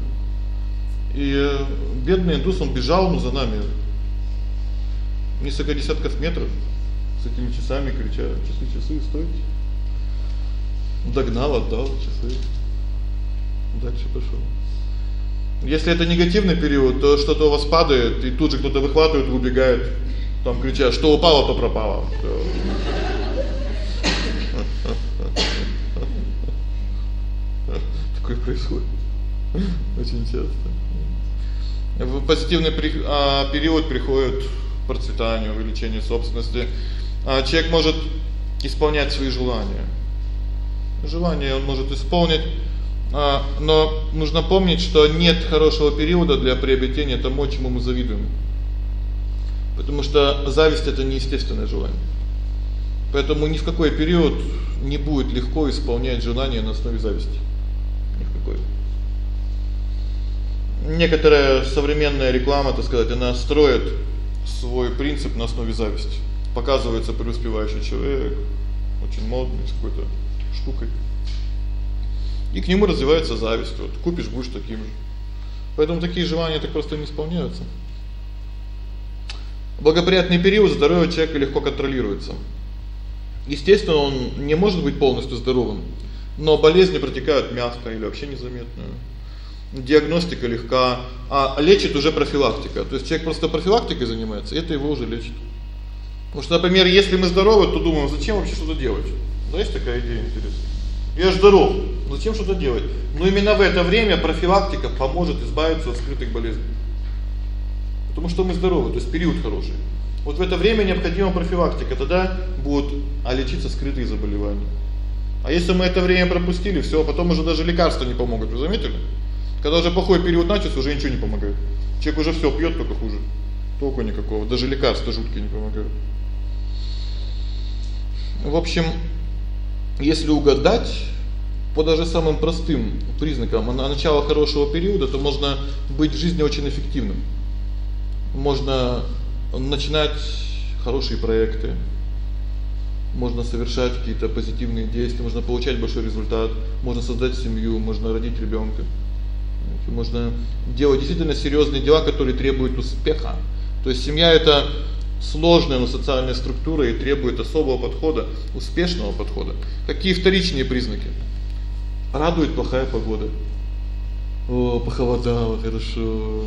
И э, бедный индус, он бежал ну за нами. Несколько десятков метров с этими часами крича: "Часы, часы, стойте!" Догнал, отдал часы. Дальше пошёл. Если это негативный период, то что-то у вас падает, и тут же кто-то выхватывает, убегает, там крича: "Что упало, то пропало". Такое происходит. Очень часто. В позитивный а, период приходит процветание, увеличение собственности. А человек может исполнять свои желания. Желания он может исполнить, а, но нужно помнить, что нет хорошего периода для приобретения того, чему мы завидуем. Потому что зависть это неестественное желание. Поэтому ни в какой период не будет легко исполнять желания на основе зависти. Ни в какой. Некоторая современная реклама, так сказать, она строит свой принцип на основе зависти. Показывается преуспевающий человек, очень модный, с какой-то штукой. И к нему развивается зависть. Вот купишь, будешь таким же. Поэтому такие желания так просто не исполняются. Благоприятный период здоровья человека легко контролируется. Естественно, он не может быть полностью здоровым, но болезни протекают мягко или вообще незаметно. Диагностика легка, а лечит уже профилактика. То есть человек просто профилактикой занимается, это его уже лечит. Потому что, например, если мы здоровы, то думаем, зачем вообще что-то делать? Да есть такая идея интересная. Я здоров. Зачем что-то делать? Но именно в это время профилактика поможет избавиться от скрытых болезней. Потому что мы здоровы, то есть период хороший. Вот в это время необходима профилактика, тогда будут а лечиться скрытые заболевания. А если мы это время пропустили, всё, потом уже даже лекарства не помогут, вы заметили? Когда уже плохой период начался, уже ничего не помогает. Человек уже всё пьёт только хуже. Толку никакого, даже лекарства жуткие не помогают. В общем, если угадать по даже самым простым признакам на начало хорошего периода, то можно быть в жизни очень эффективным. Можно начинать хорошие проекты. Можно совершать какие-то позитивные действия, можно получать большой результат, можно создать семью, можно родить ребёнка. Можно делать действительно серьёзные дела, которые требуют успеха. То есть семья это сложная, но социальная структура и требует особого подхода, успешного подхода. Какие вторичные признаки? Радует плохая погода. О, похолодало, хорошо.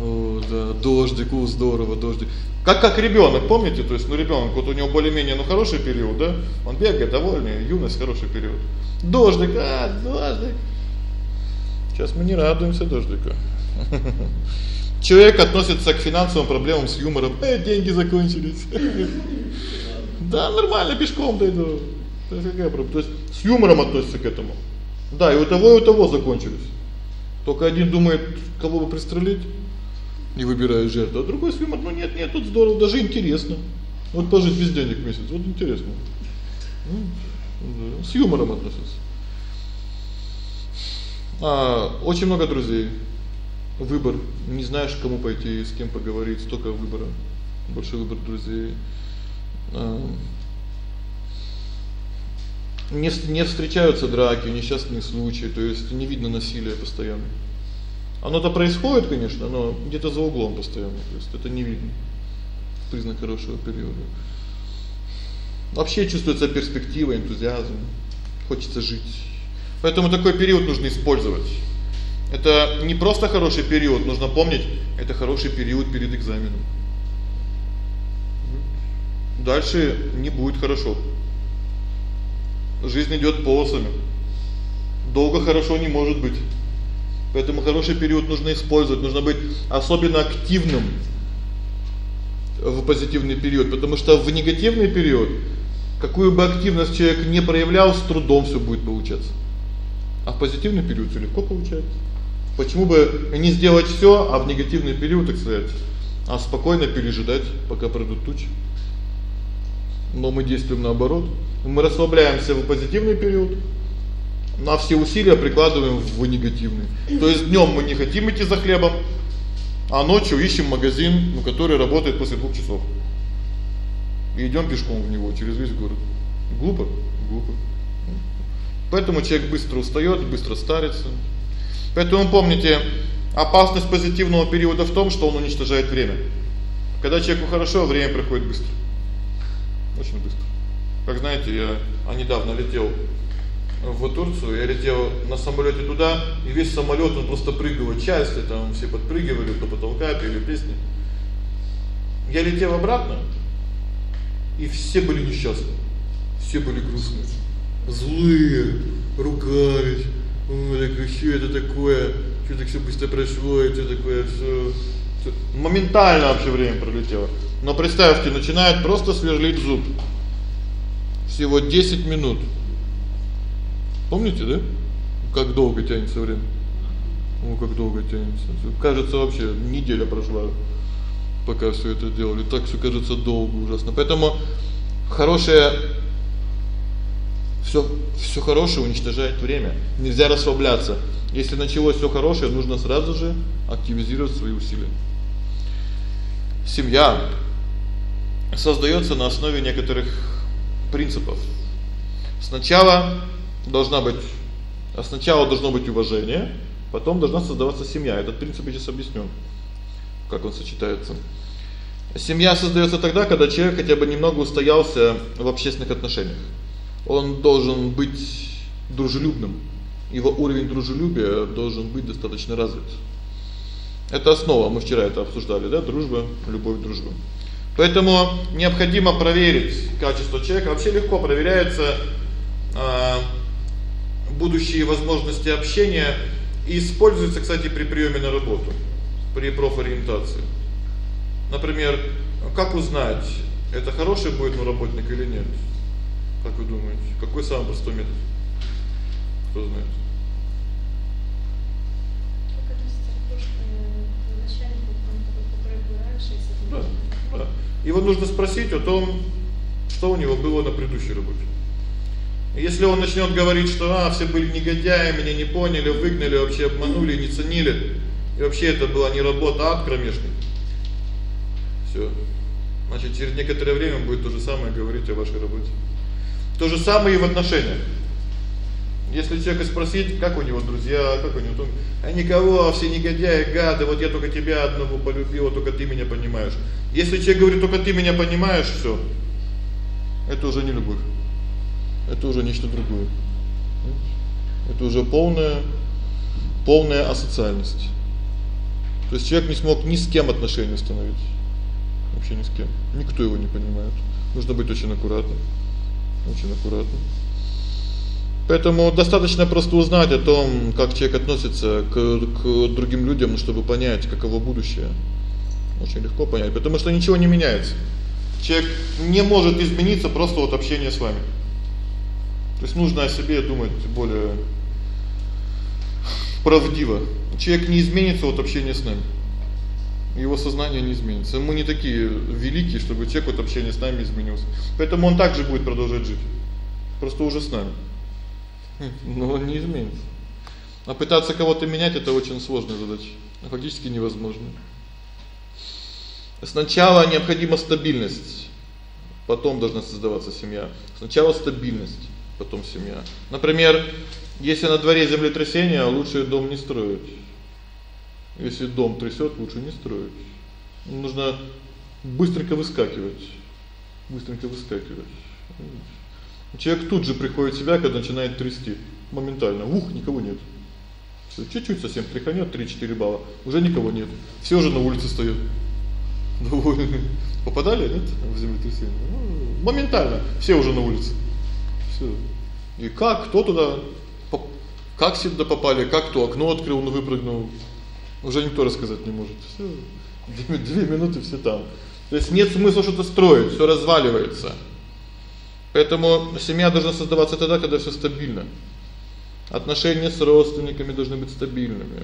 О, да, дождик, у здорово, дождик. Как как ребёнок, помните? То есть, ну ребёнок, вот у него более-менее, ну хороший период, да? Он бегает довольный, юность хороший период. Дождик, а, дождик. Сейчас мы не радуемся дождику. Человек относится к финансовым проблемам с юмором. Э, деньги закончились. Да, нормально, пешком дойду. Это какая проблема? То есть с юмором относится к этому. Да, и у того, и у того закончились. Только один думает, кого бы пристрелить, и выбирает жертву, а другой с юмором: "Ну нет, нет, тут здорово, даже интересно. Вот пожить без денег месяц, вот интересно". Ну, с юмором относится. А, очень много друзей выбор, не знаешь, кому пойти, с кем поговорить, столько выбора, большой выбор друзей. А, не не встречаются драки, несчастные случаи, то есть не видно насилия постоянно. Оно-то происходит, конечно, но где-то за углом постоянно, то есть это не видно. Признак хорошего периода. Вообще чувствуется перспектива, энтузиазм, хочется жить. Поэтому такой период нужно использовать. Это не просто хороший период, нужно помнить, это хороший период перед экзаменом. Дальше не будет хорошо. Жизнь идёт полосами. Долго хорошо не может быть. Поэтому хороший период нужно использовать, нужно быть особенно активным в позитивный период, потому что в негативный период какую бы активность человек не проявлял, с трудом всё будет получаться. А в позитивный период всё легко получается. Почему бы не сделать всё, а в негативный период, так сказать, а спокойно пережидать, пока пройдут тучи? Но мы действуем наоборот. Мы расслабляемся в позитивный период, на все усилия прикладываем в негативный. То есть днём мы не хотим идти за хлебом, а ночью ищем магазин, ну, который работает после 2 часов. И идём пешком в него через весь город. Глупо, глупо. Поэтому человек быстро устаёт, быстро старится. Поэтому помните, опасность позитивного периода в том, что он уничтожает время. Когда человеку хорошо, время проходит быстро. Очень быстро. Как знаете, я а недавно летел в Турцию, я летел на самолёте туда, и весь самолёт он просто прыгал от счастья, там все подпрыгивали до потолка, пели песни. Я летел обратно, и все были несчастны. Все были грустные, злые, ругались. Ой, так что это такое? Что так всё быстро прошло, это такое всё. Моментально вообще время пролетело. Но представьте, начинает просто сверлить зуб. Всего 10 минут. Помните, да? Как долго тянется время? Ну как долго тянется. Кажется, вообще неделя прошла, пока всё это делали. Так всё кажется долго, ужасно. Поэтому хорошее всё всё хорошее уничтожает время. Нельзя расслабляться. Если началось всё хорошее, нужно сразу же активизировать свои усилия. Семья создаётся на основе некоторых принципов. Сначала должна быть а сначала должно быть уважение, потом должна создаваться семья. Этот принцип я сейчас объясню, как он сочетается. Семья создаётся тогда, когда человек хотя бы немного устоялся в общественных отношениях. Он должен быть дружелюбным. Его уровень дружелюбия должен быть достаточно развит. Это основа, мы вчера это обсуждали, да, дружба, любовь, дружба. Поэтому необходимо проверить качество человека. Вообще легко проверяется э будущие возможности общения и используются, кстати, при приёме на работу, при профориентации. Например, как узнать, это хороший будет ну работник или нет? Как вы думаете, какой самый простой метод? Кто знает? Да, да. Его нужно спросить о том, что у него было на предыдущей работе. Если он начнёт говорить, что а все были негодяи, меня не поняли, выгнали, вообще обманули, не ценили, и вообще это была не работа, а ад кромешный. Всё. Значит, через некоторое время будет то же самое говорить о вашей работе. То же самое и в отношениях. Если человека спросить, как у него друзья, как у него там, а никого, все негодяи, гады, вот я только тебя одного полюбил, только ты меня понимаешь. Если человек говорит, только ты меня понимаешь, всё. Это уже не любовь это уже нечто другое. Это уже полная полная асоциальность. То есть человек не смог ни с кем отношения установить. Вообще ни с кем. Никто его не понимает. Нужно быть очень аккуратным. Очень аккуратным. Поэтому достаточно просто узнать о том, как человек относится к к другим людям, чтобы понять, каково будущее. Очень легко понять, потому что ничего не меняется. Человек не может измениться просто от общения с вами. То есть нужно о себе думать более правдиво. Человек не изменится от общения с нами. Его сознание не изменится. Мы не такие великие, чтобы человек от общения с нами изменился. Поэтому он также будет продолжать жить. Просто уже с нами. Но он не изменится. А пытаться кого-то менять это очень сложная задача. Фактически невозможно. Сначала необходима стабильность, потом должна создаваться семья. Сначала стабильность потом семья. Например, если на дворе землетрясение, лучше дом не строить. Если дом трясёт, лучше не строить. Нужно быстренько выскакивать. Быстренько выскакивать. Человек тут же приходит в себя, когда начинает трясти. Моментально. Ух, никого нет. Чуть-чуть совсем тряханет 3-4 балла. Уже никого нет. Все уже на улице стоят. Довольны. Попадали, нет, в землетрясение? Ну, моментально все уже на улице. Всё. И как кто туда как сюда попали, как кто окно открыл, он выпрыгнул. Уже никто рассказать не может. Всё. Две минуты все там. То есть нет смысла что-то строить, всё разваливается. Поэтому семья должна создаваться тогда, когда всё стабильно. Отношения с родственниками должны быть стабильными.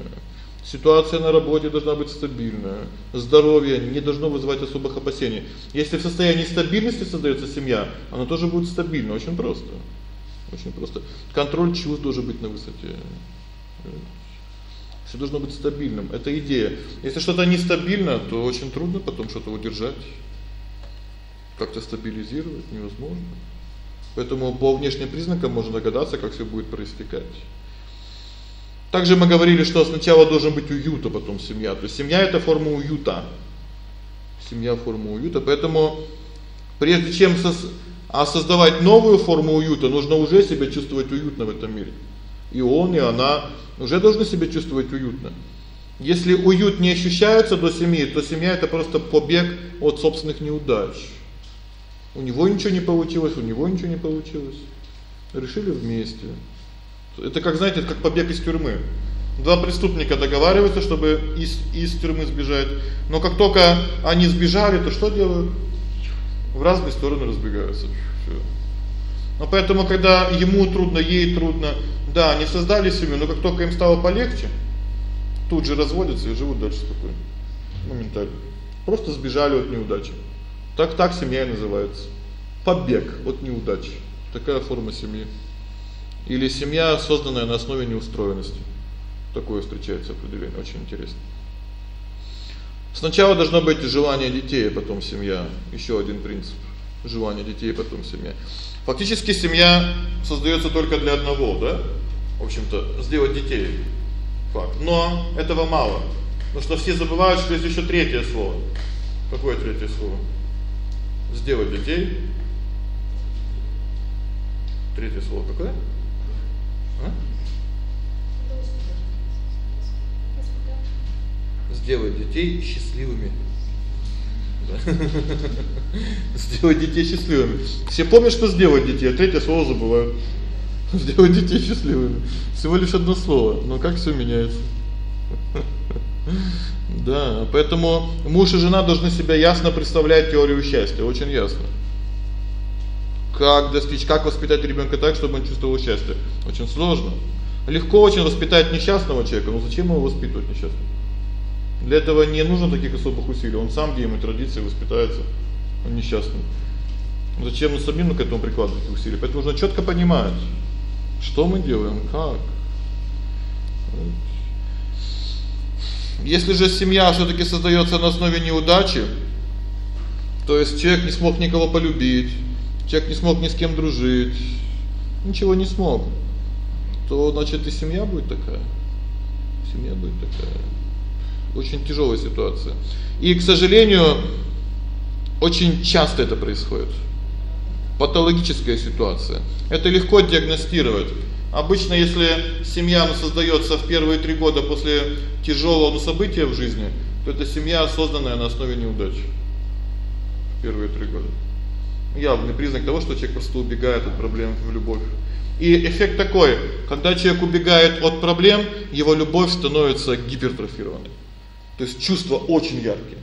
Ситуация на работе должна быть стабильная. Здоровье не должно вызывать особых опасений. Если в состоянии стабильности создаётся семья, она тоже будет стабильна, очень просто. Очень просто. Контроль чувств должен быть на высоте. Всё должно быть стабильным. Это идея. Если что-то нестабильно, то очень трудно потом что-то удержать. Как-то стабилизировать невозможно. Поэтому по внешним признакам можно догадаться, как всё будет проистекать. Также мы говорили, что сначала должен быть уют, а потом семья. То есть семья это форма уюта. Семья форма уюта. Поэтому прежде чем сос а создавать новую форму уюта, нужно уже себя чувствовать уютно в этом мире. И он, и она уже должны себя чувствовать уютно. Если уют не ощущается до семьи, то семья это просто побег от собственных неудач. У него ничего не получилось, у него ничего не получилось. Решили вместе. Это как, знаете, это как побег из тюрьмы. Два преступника договариваются, чтобы из из тюрьмы сбежать. Но как только они сбежали, то что делают? В разные стороны разбегаются. Всё. Но поэтому когда ему трудно, ей трудно, да, они создали семью, но как только им стало полегче, тут же разводятся и живут дальше спокойно. Моментально. Просто сбежали от неудачи. Так так семья и называется. Побег от неудач. Такая форма семьи. Или семья, созданная на основе неустроенности. Такое встречается определение, очень интересно. Сначала должно быть желание детей, а потом семья. Ещё один принцип. Желание детей, потом семья. Фактически семья создаётся только для одного, да? В общем-то, сделать детей. Факт. Но этого мало. Потому что все забывают, что есть ещё третье слово. Какое третье слово? Сделать детей. Третье слово какое? А? Сделать детей счастливыми. Сделать детей счастливыми. Все помнят, что сделать детей, а третье слово забывают. Сделать детей счастливыми. Всего лишь одно слово, но как всё меняется. Да, поэтому муж и жена должны себя ясно представлять теорию счастья, очень ясно. Как достичь, как воспитать ребёнка так, чтобы он чувствовал счастье? Очень сложно. Легко очень воспитать несчастного человека, но зачем его воспитывать несчастного? Для этого не нужно таких особых усилий. Он сам, где ему традиции воспитается, он несчастный. Зачем мы самим к этому прикладывать усилия? Поэтому нужно чётко понимать, что мы делаем, как. Если же семья всё-таки создаётся на основе неудачи, то есть человек не смог никого полюбить, человек не смог ни с кем дружить, ничего не смог, то значит и семья будет такая. Семья будет такая. Очень тяжёлая ситуация. И, к сожалению, очень часто это происходит. Патологическая ситуация. Это легко диагностировать. Обычно, если семья создаётся в первые 3 года после тяжёлого события в жизни, то это семья, созданная на основе неудач. Первые 3 года явный признак того, что человек просто убегает от проблем в любовь. И эффект такой: когда человек убегает от проблем, его любовь становится гипертрофированной. То есть чувства очень яркие.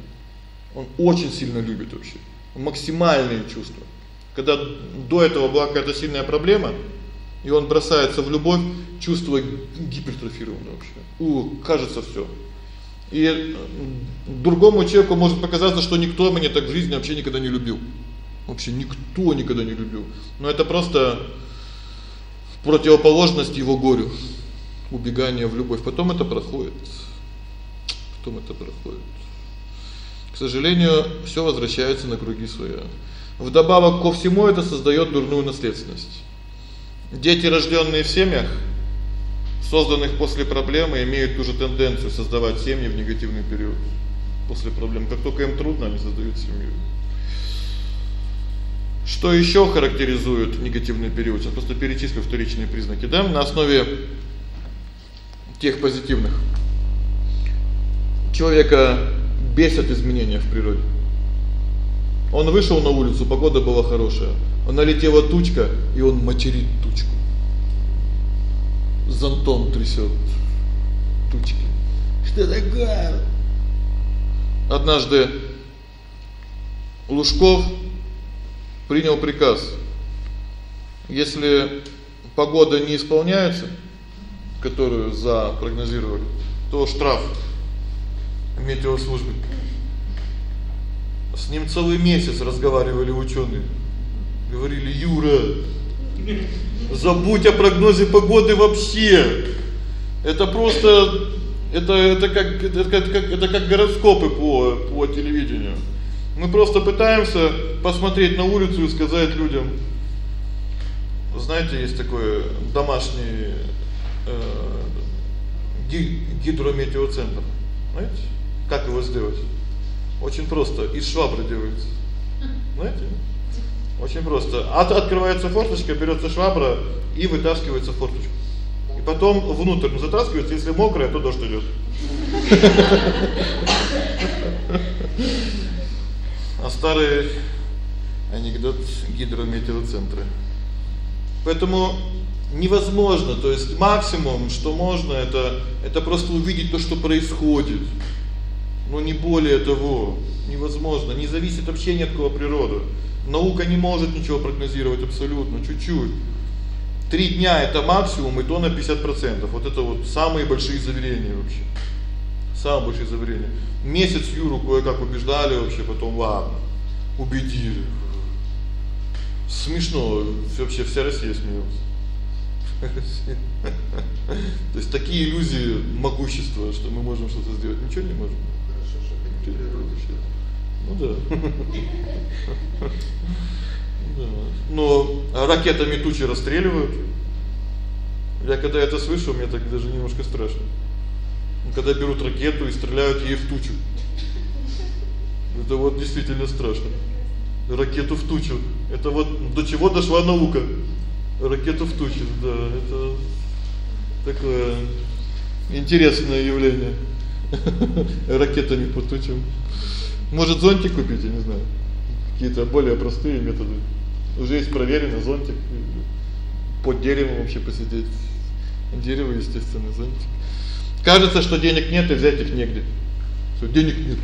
Он очень сильно любит вообще. Максимальные чувства. Когда до этого была какая-то сильная проблема, и он бросается в любовь, чувства гипертрофированы вообще. У, кажется всё. И другому человеку может показаться, что никто меня так в жизни вообще никогда не любил. Вообще никто никогда не любил. Но это просто противоположность его горю. Убегание в любовь. Потом это проходит. Потом это проходит. К сожалению, всё возвращается на круги своя. Вдобавок ко всему это создаёт дурную наследственность. Дети, рождённые в семьях, созданных после проблемы, имеют ту же тенденцию создавать семьи в негативный период. После проблем, как только им трудно, они создают семью. Что ещё характеризует негативный период? Сейчас просто перечислю вторичные признаки, да? На основе тех позитивных. Человека бесят изменения в природе. Он вышел на улицу, погода была хорошая. Налетела тучка, и он материт тучку. Зонтом трясёт тучки. Что такое? Однажды Лужков принял приказ. Если погода не исполняется, которую запрогнозировали, то штраф метеослужбы. С ним целый месяц разговаривали учёные. Говорили: "Юра, забудь о прогнозе погоды вообще. Это просто это это как это как это как гороскопы по по телевидению. Мы просто пытаемся посмотреть на улицу и сказать людям: знаете, есть такой домашний э гидрометеоцентр. Знаете, как его сделать? Очень просто, из швабры делается. Знаете? Очень просто. От открывается форточка, берётся швабра и вытаскивается форточка. И потом внутрь затаскивается, если мокрая, то дождь идёт. А старый анекдот гидрометеоцентра. Поэтому невозможно, то есть максимум, что можно это это просто увидеть то, что происходит. Но не более того. Невозможно, не зависит вообще ни от кого природы. Наука не может ничего прогнозировать абсолютно, чуть-чуть. Три дня это максимум, и то на 50%. Вот это вот самые большие заверения вообще. Самые большие заверения. Месяц Юру кое-как убеждали вообще, потом ладно. Убедили. Смешно, вообще вся Россия смеётся. То есть такие иллюзии могущества, что мы можем что-то сделать, ничего не можем. Ну да. Да. Но ракетами тучи расстреливают. Я когда это слышу, мне так даже немножко страшно. Когда берут ракету и стреляют ей в тучу. Это вот действительно страшно. Ракету в тучу. Это вот до чего дошла наука. Ракету в тучу, да, это такое интересное явление. Ракетами по тучам. Может зонтик купить, я не знаю. Какие-то более простые методы. Уже есть проверенный зонтик под деревом вообще посидеть. Дерево, естественно, зонтик. Кажется, что денег нет и взять их негде. Что денег нет.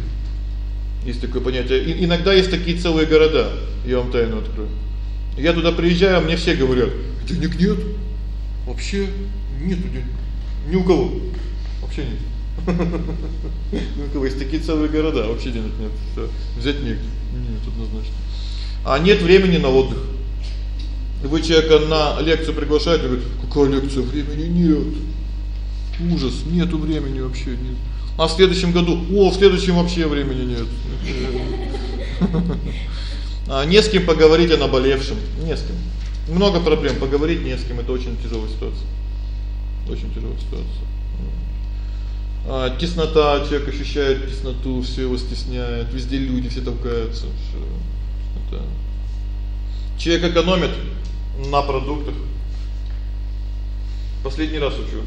Есть такое понятие. И иногда есть такие целые города. Я вам тайну открою. Я туда приезжаю, а мне все говорят: "Денег нет". Вообще нету денег. Ни у кого. Вообще нет. Ну, кого есть такие целые города, вообще денег нет. Всё, взять негде. Нет, однозначно. А нет времени на отдых. Вы человека на лекцию приглашаете, говорит: "Какая лекция? Времени нет". Ужас, нету времени вообще нет. А в следующем году: "О, в следующем вообще времени нет". А не с кем поговорить о наболевшем, не с кем. Много проблем, поговорить не с кем это очень тяжелая ситуация. Очень тяжелая ситуация. А теснота, человек ощущает тесноту, всё его стесняет, везде люди, все толкаются, всё. Это Человек экономит на продуктах. Последний раз учу.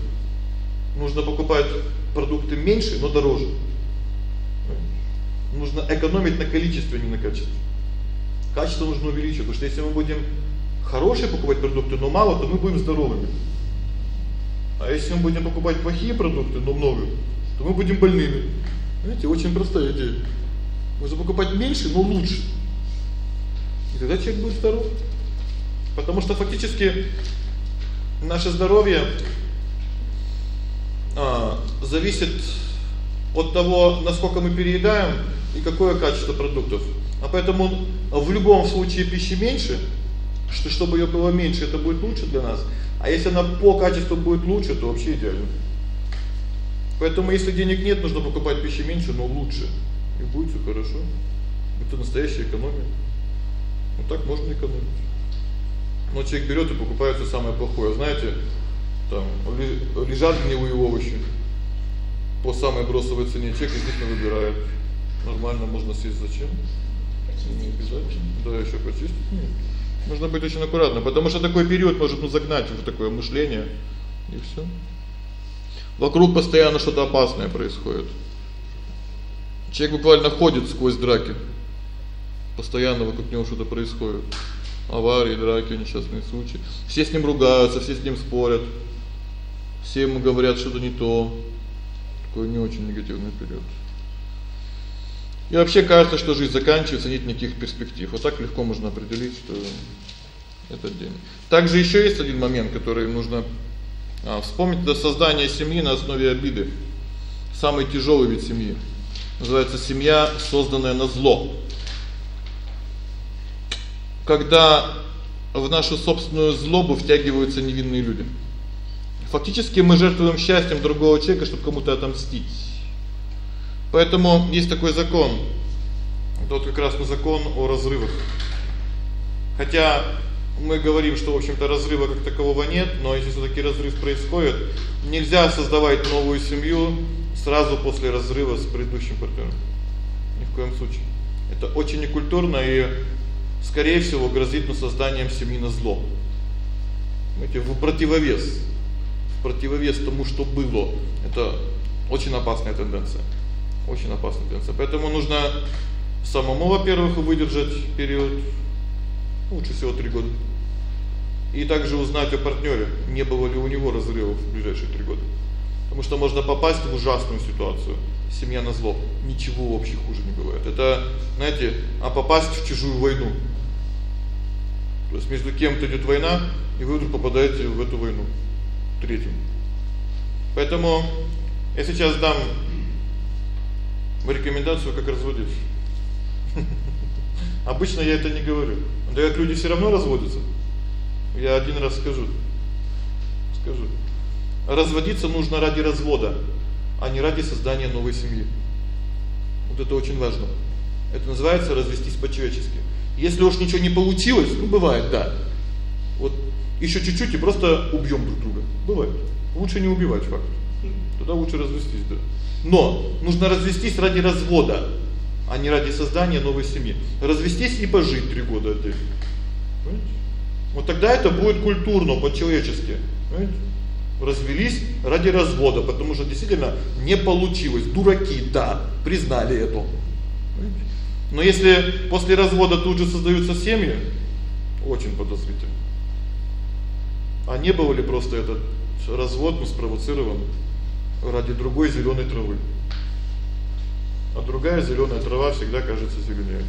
Нужно покупать продукты меньше, но дороже. Нужно экономить на количестве, а не на качестве. Качество нужно увеличивать, потому что если мы будем хорошие покупать продукты, но мало, то мы будем здоровыми. А если мы будем покупать плохие продукты, но много, то мы будем больными. Знаете, очень простая идея. Нужно покупать меньше, но лучше. И тогда человек будет здоров. Потому что фактически наше здоровье а зависит от того, насколько мы переедаем и какое качество продуктов. А поэтому в любом случае пищи меньше, что чтобы её было меньше, это будет лучше для нас. А если она по качеству будет лучше, то вообще идеально. Поэтому если денег нет, нужно покупать пищи меньше, но лучше. И будет всё хорошо. Это настоящая экономия. Вот так можно экономить. Но человек берёт и покупает всё самое плохое. Знаете, там лежат гнилые овощи по самой бросовой цене, человек из них не выбирает. Нормально можно съесть зачем? Не обязательно. Да, ещё почистить. Нет. Нужно быть очень аккуратным, потому что такой период может ну загнать в такое мышление и всё. Вокруг постоянно что-то опасное происходит. Человек буквально ходит сквозь драки. Постоянно вокруг него что-то происходит. Аварии, драки, несчастные случаи. Все с ним ругаются, все с ним спорят. Все ему говорят что-то не то. Такой не очень негативный период. И вообще кажется, что жизнь заканчивается, нет никаких перспектив. Вот так легко можно определить, что этот день. Также ещё есть один момент, который нужно а, вспомнить это создание семьи на основе обиды. Самый тяжёлый вид семьи. Называется семья, созданная на зло. Когда в нашу собственную злобу втягиваются невинные люди. Фактически мы жертвуем счастьем другого человека, чтобы кому-то отомстить. Поэтому есть такой закон. Тот как раз закон о разрывах. Хотя мы говорим, что в общем-то разрыва как такового нет, но если всё-таки разрыв происходит, нельзя создавать новую семью сразу после разрыва с предыдущим партнёром. Ни в коем случае. Это очень некультурно и скорее всего грозит ну созданием семьи на зло. Знаете, в противовес в противовес тому, что было. Это очень опасная тенденция. Очень опасная тенденция. Поэтому нужно самому, во-первых, выдержать период лучше всего 3 года. И также узнать о партнёре, не было ли у него разрывов в ближайшие 3 года. Потому что можно попасть в ужасную ситуацию. Семья на зло. Ничего вообще хуже не бывает. Это, знаете, а попасть в чужую войну. То есть между кем-то идёт война, и вы вдруг попадаете в эту войну третьим. Поэтому я сейчас дам рекомендацию, как разводиться. Обычно я это не говорю. Да как люди всё равно разводятся. Я один раз скажу. Скажу. Разводиться нужно ради развода, а не ради создания новой семьи. Вот это очень важно. Это называется развестись по-человечески. Если уж ничего не получилось, ну бывает, да. Вот ещё чуть-чуть и просто убьём друг друга. Бывает. Лучше не убивать факт. Тогда лучше развестись, да. Но нужно развестись ради развода, а не ради создания новой семьи. Развестись и пожить 3 года отдельно. Понимаете? Вот тогда это будет культурно, по-человечески. Понимаете? Развелись ради развода, потому что действительно не получилось. Дураки, да, признали это. Понимаете? Но если после развода тут же создаются семьи, очень подозрительно. А не было ли просто этот развод ну спровоцирован ради другой зелёной травы? А другая зелёная трава всегда кажется зеленее.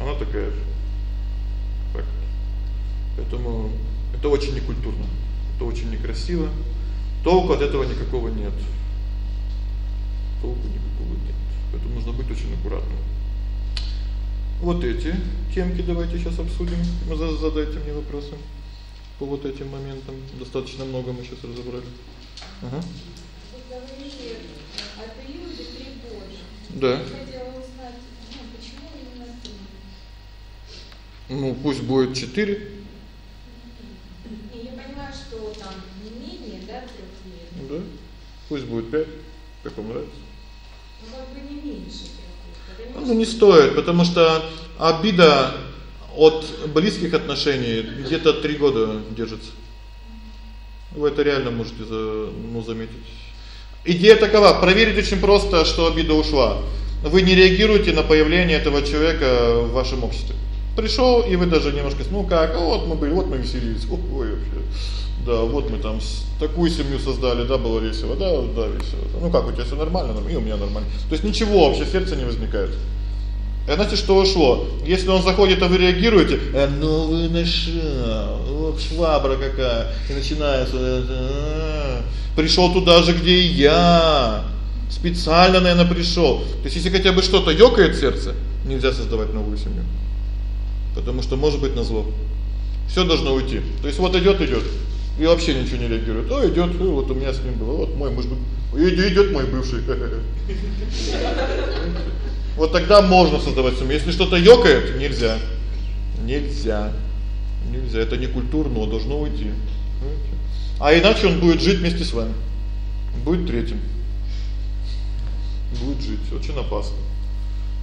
Она такая же. Так. Поэтому это очень некультурно. Это очень некрасиво. Толку от этого никакого нет. Толку никакого нет. Поэтому нужно быть очень аккуратным. Вот эти темки давайте сейчас обсудим. Вы задайте мне вопросы по вот этим моментам. Достаточно много мы сейчас разобрали. Ага. Вы говорили о периоде 3 года. Да. Хотела узнать, ну, почему именно 3? Ну, пусть будет 4. Не, я понимаю, что там не менее, да, 3 лет. Да. Пусть будет 5. Как вам нравится? Ну, как бы не меньше 3 года. Ну не стоит, потому что обида от близких отношений где-то 3 года держится. Вы это реально можете за, ну, заметить. Идея такова: проверить очень просто, что обида ушла. Вы не реагируете на появление этого человека в вашем обществе. Пришёл, и вы даже немножко, ну как, вот мы были, вот мы веселились. Ой, вообще. Да, вот мы там такую семью создали, да, было весело. Да, да, весело. Ну как у тебя всё нормально? И у меня нормально. То есть ничего вообще в сердце не возникает. А знаете, что ушло? Если он заходит, а вы реагируете: "А ну вы нашел, вот швабра какая". И начинается «А, пришёл туда же, где и я. Специально, наверное, пришёл. То есть если хотя бы что-то ёкает сердце, нельзя создавать новую семью. Потому что может быть назло. Всё должно уйти. То есть вот идёт, идёт и вообще ничего не реагирует. О, идёт, вот у меня с ним было. Вот мой муж идёт мой бывший. Вот тогда можно создавать семью. Если что-то ёкает, нельзя. Нельзя. Нельзя, это не культурно, оно должно уйти. А иначе он будет жить вместе с вами. Будет третьим. Будет жить, очень опасно.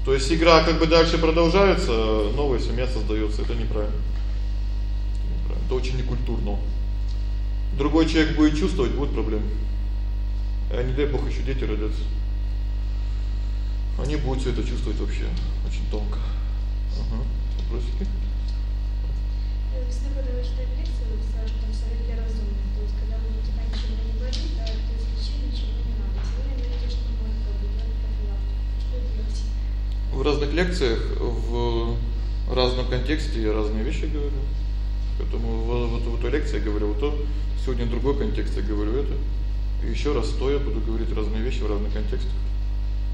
То есть игра как бы дальше продолжается, новая семья создаётся, это неправильно. Это неправильно. Это очень некультурно. Другой человек будет чувствовать, будет проблемы. А не дай бог ещё дети родятся. Они будут всё это чувствовать вообще очень тонко. Ага. Вопросики? Снова давай читать лекцию, сразу там совет для разумных. То есть, когда вы никогда ничего не говорите, да, то исключение ничего не надо. Сегодня говорите, что может делать профилактику. Что делать? В разных лекциях в разном контексте я разные вещи говорю. Поэтому вот вот в той лекции я говорю вот то, сегодня в другой контексте я говорю это. И ещё раз стоя буду говорить разные вещи в разных контекстах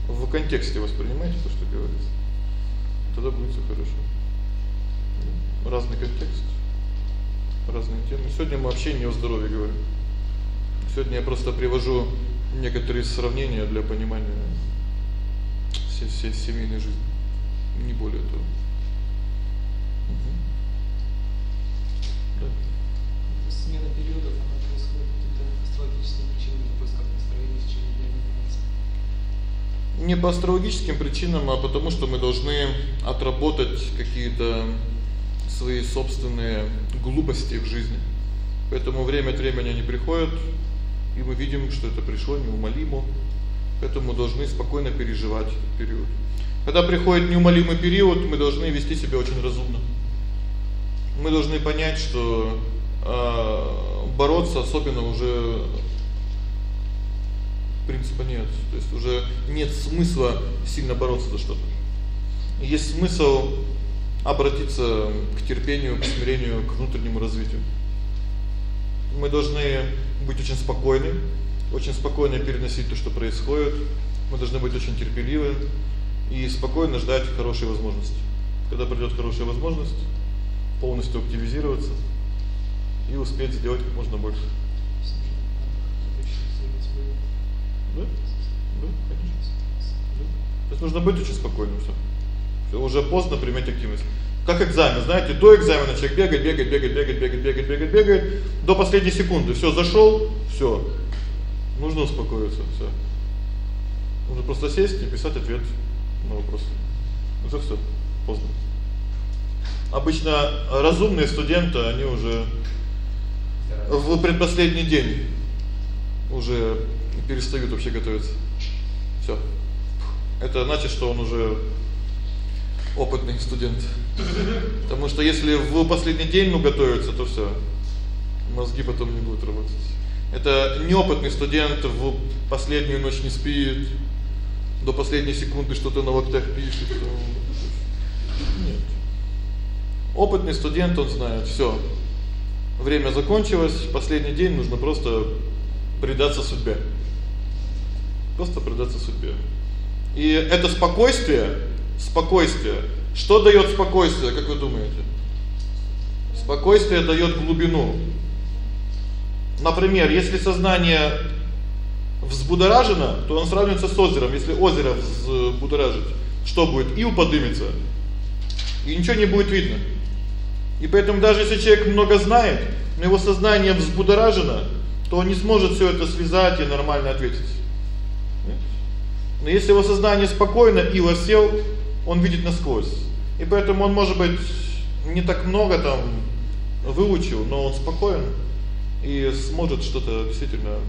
в контексте воспринимайте то, что говорится. Тогда будет всё хорошо. Разный контекст, разные темы. Сегодня мы вообще не о здоровье говорим. Сегодня я просто привожу некоторые сравнения для понимания всей всей семейной жизни. Не более того. Угу. Да. Смена периодов она Не по астрологическим причинам, а потому что мы должны отработать какие-то свои собственные глупости в жизни. Поэтому время от времени они приходят, и мы видим, что это пришло неумолимо. Поэтому должны спокойно переживать период. Когда приходит неумолимый период, мы должны вести себя очень разумно. Мы должны понять, что э бороться особенно уже принципа нет. То есть уже нет смысла сильно бороться за что-то. Есть смысл обратиться к терпению, к смирению, к внутреннему развитию. Мы должны быть очень спокойны, очень спокойно переносить то, что происходит. Мы должны быть очень терпеливы и спокойно ждать хорошей возможности. Когда придёт хорошая возможность, полностью активизироваться и успеть сделать как можно больше. Да? Конечно. Да. То есть нужно быть очень спокойным всё. Всё уже поздно применять активность. Как экзамен, знаете, до экзамена человек бегает, бегает, бегает, бегает, бегает, бегает, бегает, бегает до последней секунды. Всё, зашёл, всё. Нужно успокоиться, всё. Нужно просто сесть и писать ответ на вопрос. Это всё. Поздно. Обычно разумные студенты, они уже в предпоследний день уже перестают вообще готовиться. Всё. Это значит, что он уже опытный студент. Потому что если в последний день ну готовится, то всё. Мозги потом не будут работать. Это неопытный студент в последнюю ночь не спит, до последней секунды что-то на локтях пишет. Нет. Опытный студент, он знает, всё. Время закончилось, последний день нужно просто предаться судьбе просто предаться судьбе. И это спокойствие, спокойствие. Что даёт спокойствие, как вы думаете? Спокойствие даёт глубину. Например, если сознание взбудоражено, то оно сравнивается с озером. Если озеро взбудоражить, что будет? Ил подымется. И ничего не будет видно. И поэтому даже если человек много знает, но его сознание взбудоражено, то он не сможет всё это связать и нормально ответить. Но если его сознание спокойно и сел, он видит насквозь. И поэтому он, может быть, не так много там выучил, но он спокоен и сможет что-то действительно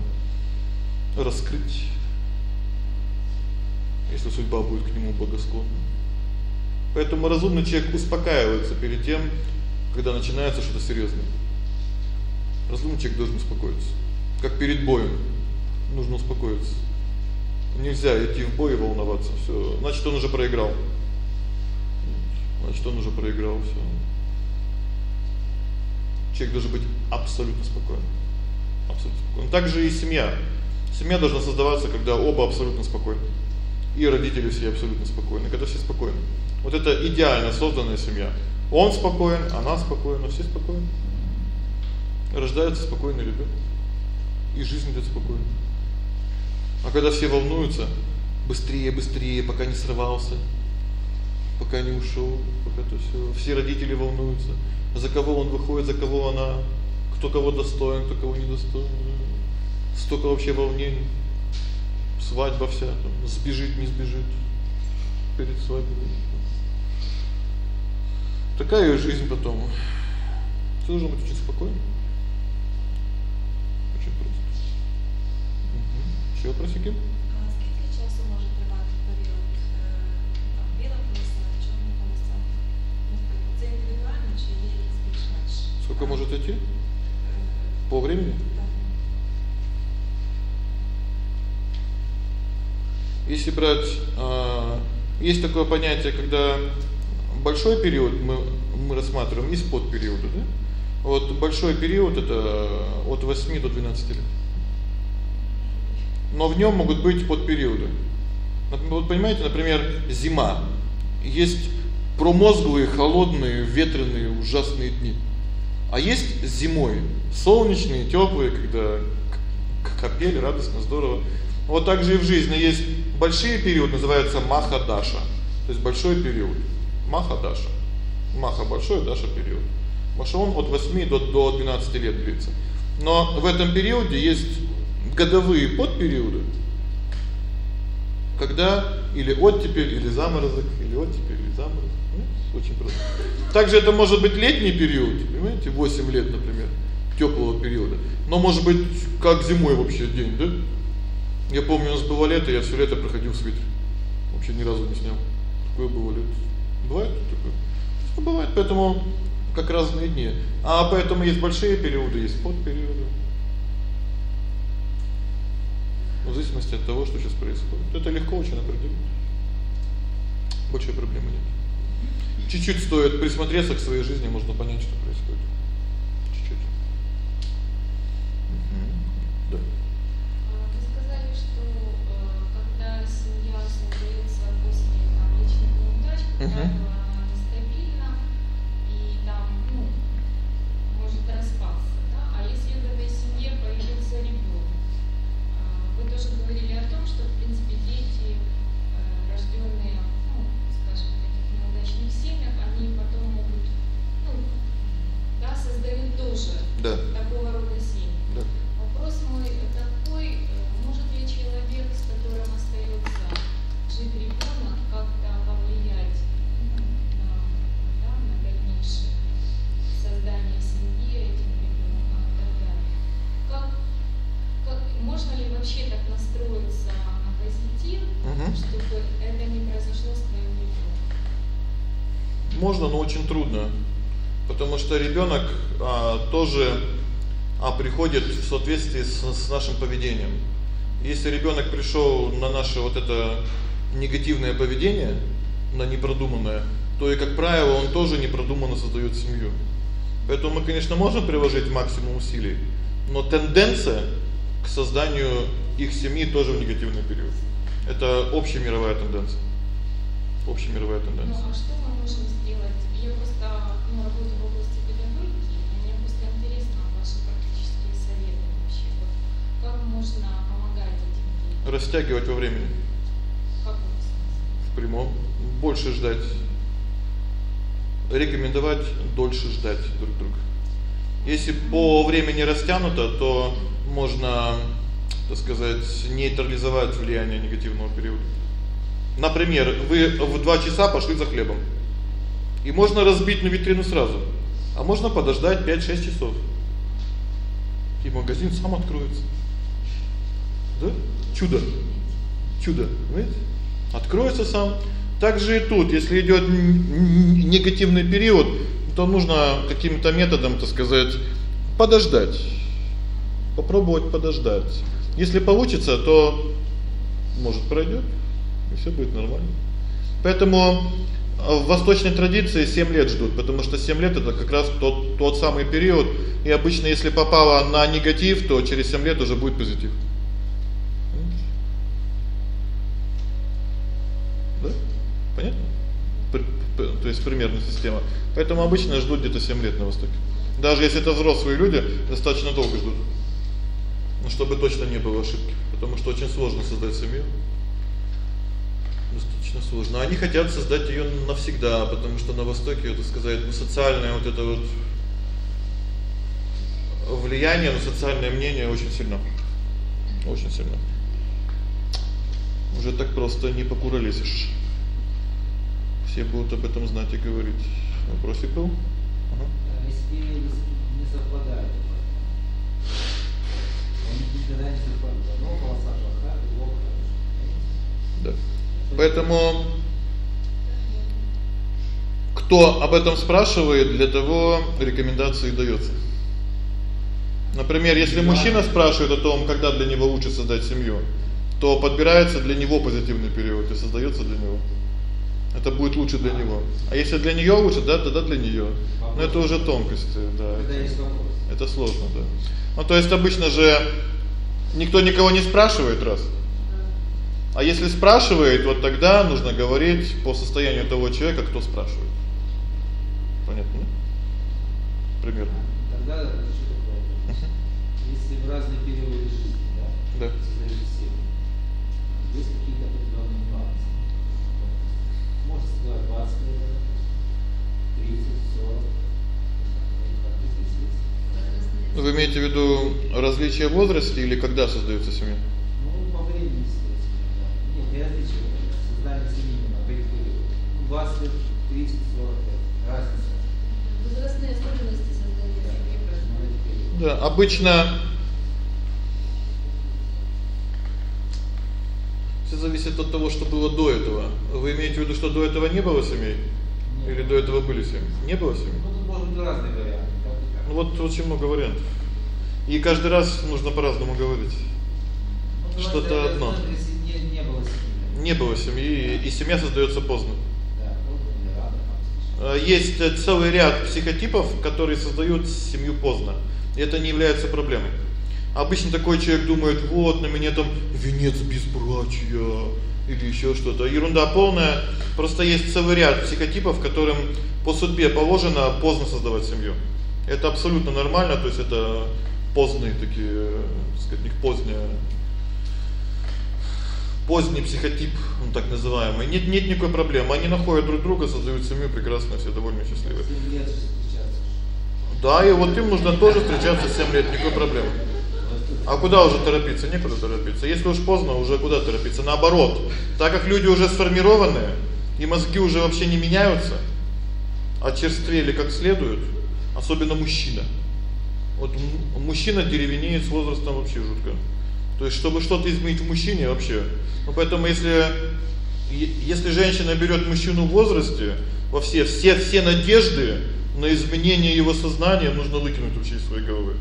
раскрыть. Если судьба будет к нему благосклонна. Поэтому разумный человек успокаивается перед тем, когда начинается что-то серьёзное. Разумный человек должен успокоиться. Как перед боем нужно успокоиться. Нельзя идти в бой и волноваться. Всё, значит, он уже проиграл. Значит, он уже проиграл всё. Человек должен быть абсолютно спокоен. Абсолютно спокоен. Также и семья. Семья должна создаваться, когда оба абсолютно спокойны. И родители все абсолютно спокойны, когда все спокойны. Вот это идеально созданная семья. Он спокоен, она спокойна, все спокойны. Рождается спокойный ребёнок. И жизнь идёт спокойно. А когда все волнуются, быстрее, быстрее, пока не срывался, пока не ушёл, пока то всё. Все родители волнуются, за кого он выходит, за кого она, кто кого достоин, кто кого не достоин. Столько вообще волнений. Свадьба вся там, сбежит, не сбежит перед свадьбой. Такая жизнь потом. Ты должен быть очень спокойным. Якісь більш-менш? Сколько может идти? Е, По времени? Если брать, а, есть такое понятие, когда большой период мы мы рассматриваем из подпериода, да? Вот большой период это от 8 до 12 лет. Но в нём могут быть подпериоды. Вот понимаете, например, зима. Есть промозглые, холодные, ветреные, ужасные дни. А есть зимой солнечные, тёплые, когда к- капель, радостно, здорово. Вот так же и в жизни есть большие периоды, называются маха-даша. То есть большой период. Маха-даша. Маха большой, даша период. Что он от 8 до до 12 лет длится. Но в этом периоде есть годовые подпериоды. Когда или оттепель, или заморозок, или оттепель, или заморозок. Ну, очень просто. Также это может быть летний период, понимаете, 8 лет, например, тёплого периода. Но может быть как зимой вообще день, да? Я помню, у нас было лето, я всё лето проходил в свитере. Вообще ни разу не снял. Такое было лето. Бывает такое? Ну, бывает, поэтому как разные дни. А поэтому есть большие периоды, есть подпериоды. Ну, в зависимости от того, что сейчас происходит. Это легко очень определить. Большой проблемы нет. Чуть-чуть стоит присмотреться к своей жизни, можно понять, что происходит. Чуть-чуть. Мгм. Да. А, что ребёнок а, тоже а приходит в соответствии с, нашим поведением. Если ребёнок пришёл на наше вот это негативное поведение, на непродуманное, то и как правило, он тоже непродуманно создаёт семью. Поэтому мы, конечно, можем приложить максимум усилий, но тенденция к созданию их семьи тоже в негативный период. Это общемировая тенденция. Общемировая Ну тенденция. а что мы можем сделать? Я просто ну, работаю в области педагогики, и мне просто интересно ваши практические советы вообще. Вот как можно помогать этим детям? Растягивать во времени. В каком смысле? В прямом больше ждать. Рекомендовать дольше ждать друг друга. Если по времени растянуто, то можно, так сказать, нейтрализовать влияние негативного периода. Например, вы в 2 часа пошли за хлебом. И можно разбить на витрину сразу. А можно подождать 5-6 часов. И магазин сам откроется. Да? Чудо. Чудо, понимаете? Откроется сам. Также и тут, если идёт негативный период, то нужно каким-то методом, так сказать, подождать. Попробовать подождать. Если получится, то может пройдёт, и всё будет нормально. Поэтому э, в восточной традиции 7 лет ждут, потому что 7 лет это как раз тот тот самый период, и обычно если попало на негатив, то через 7 лет уже будет позитив. Да? Понятно? То есть примерная система. Поэтому обычно ждут где-то 7 лет на востоке. Даже если это взрослые люди, достаточно долго ждут. Ну чтобы точно не было ошибки, потому что очень сложно создать семью. Достаточно сложно. Они хотят создать её навсегда, потому что на востоке, это сказать, ну социальное вот это вот влияние, ну социальное мнение очень сильно. Очень сильно. Уже так просто не покуролесишь. Все будут об этом знать и говорить. Вопросик был? Ага. Если не, совпадает, он никогда не совпадает. Одно полоса плохая, другого хорошая. Да. Поэтому кто об этом спрашивает, для того рекомендации даётся. Например, если мужчина спрашивает о том, когда для него лучше создать семью, то подбирается для него позитивный период и создаётся для него. Это будет лучше для него. А если для неё лучше, да, тогда для неё. Но это уже тонкости, да. Это сложно, да. Ну то есть обычно же никто никого не спрашивает раз. А если спрашивает, вот тогда нужно говорить по состоянию того человека, кто спрашивает. Понятно? Примерно. Тогда еще такой вопрос. Если в разные периоды жизни, да, Да. есть какие-то определенные нюансы. Может создавать 20 лет, 30, 40, как здесь есть. Вы имеете в виду различия в возрасте или когда создаётся семья по времени создать семью, да. Нет, не различие, создание семьи именно по их периоду. Ну, 20 лет, 30, 40 лет. Разница. Возрастные особенности создания семьи Смотрите период. Да, обычно Всё зависит от того, что было до этого. Вы имеете в виду, что до этого не было семей? Нет. Или до этого были семьи? Не было семей? Ну, тут может быть разные варианты. Ну вот очень много вариантов. И каждый раз нужно по-разному говорить. Ну, что-то одно. не, не было семьи. Не было семьи, и семья создаётся поздно. Есть э, целый ряд психотипов, которые создают семью поздно. И это не является проблемой. Обычно такой человек думает: "Вот, на меня там венец безбрачия" или ещё что-то. Ерунда полная. Просто есть целый ряд психотипов, которым по судьбе положено поздно создавать семью. Это абсолютно нормально, то есть это поздние такие, э, так сказать, у них поздняя поздний психотип, он так называемый. Нет нет никакой проблемы. Они находят друг друга, создают семью, прекрасно, все довольно счастливы. Да, и вот им нужно тоже встречаться 7 лет, никакой проблемы. А куда уже торопиться? Некуда торопиться. Если уж поздно, уже куда торопиться? Наоборот, так как люди уже сформированы, и мозги уже вообще не меняются, очерствели как следует, особенно мужчина. Вот мужчина деревенеет с возрастом вообще жутко. То есть чтобы что-то изменить в мужчине вообще. Ну поэтому если если женщина берёт мужчину в возрасте, во все все все надежды на изменение его сознания нужно выкинуть вообще из своей головы.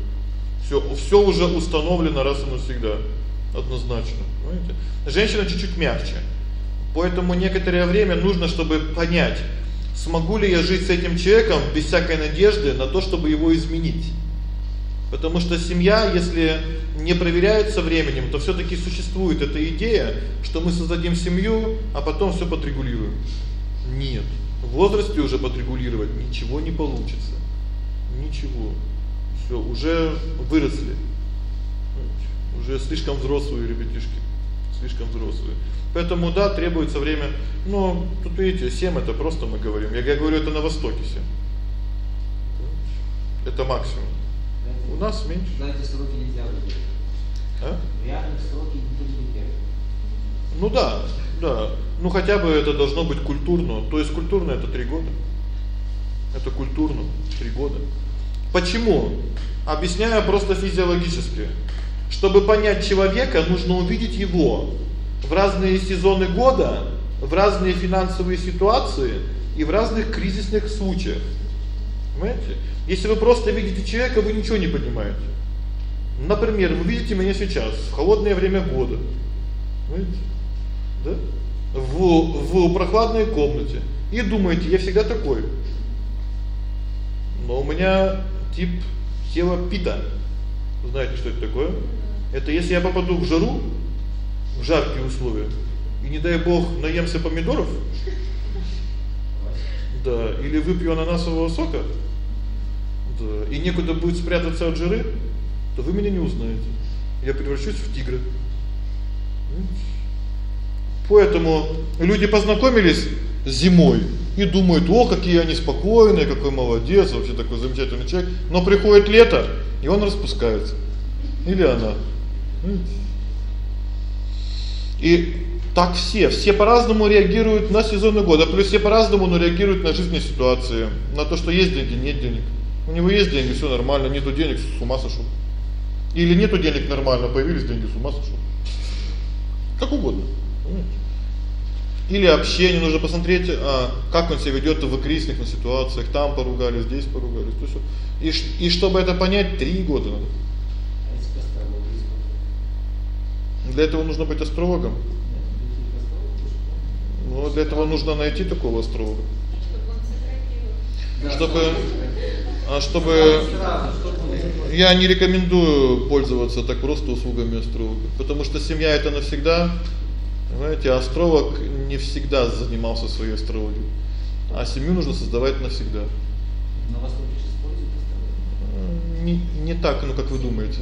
Всё всё уже установлено раз и навсегда. Однозначно, понимаете? Женщина чуть-чуть мягче. Поэтому некоторое время нужно, чтобы понять, смогу ли я жить с этим человеком без всякой надежды на то, чтобы его изменить. Потому что семья, если не проверяется временем, то всё-таки существует эта идея, что мы создадим семью, а потом всё подрегулируем. Нет. В возрасте уже подрегулировать ничего не получится. Ничего. Всё, уже выросли. Уже слишком взрослые ребятишки. Слишком взрослые. Поэтому да, требуется время. Но тут видите, 7 это просто мы говорим. Я, говорю это на востоке 7. Это максимум. У нас меньше. Знаете, сроки нельзя выдержать. А? Реальные сроки никто не выдерживает. Ну да, да. Ну хотя бы это должно быть культурно. То есть культурно это 3 года. Это культурно 3 года. Почему? Объясняю просто физиологически. Чтобы понять человека, нужно увидеть его в разные сезоны года, в разные финансовые ситуации и в разных кризисных случаях. Понимаете? Если вы просто видите человека, вы ничего не понимаете. Например, вы видите меня сейчас, в холодное время года. Понимаете? Да? В в прохладной комнате и думаете: "Я всегда такой". Но у меня тип тела пита. Знаете, что это такое? Это если я попаду в жару, в жаркие условия, и не дай бог наемся помидоров, да, или выпью ананасового сока, да, и некуда будет спрятаться от жары, то вы меня не узнаете. Я превращусь в тигра. Поэтому люди познакомились зимой и думают: "О, какие они спокойные, какой молодец, вообще такой замечательный человек". Но приходит лето, и он распускается. Или она. И так все, все по-разному реагируют на сезоны года, плюс все по-разному, но реагируют на жизненные ситуации, на то, что есть деньги, нет денег. У него есть деньги, всё нормально, нету денег, с ума сошёл. Или нету денег нормально, появились деньги, с ума сошел. Как угодно. Понимаете? Или общение нужно посмотреть, а, как он себя ведёт в кризисных ситуациях, там поругались, здесь поругались, то есть и и чтобы это понять, 3 года надо. А Для этого нужно быть астрологом. Нет, люди к астрологу, Ну, для этого нужно найти такого астролога. Чтобы а чтобы я не рекомендую пользоваться так просто услугами астролога, потому что семья это навсегда. Знаете, астролог не всегда занимался своей астрологией. А семью нужно создавать навсегда. на востоке используют. Не не так, ну как вы думаете.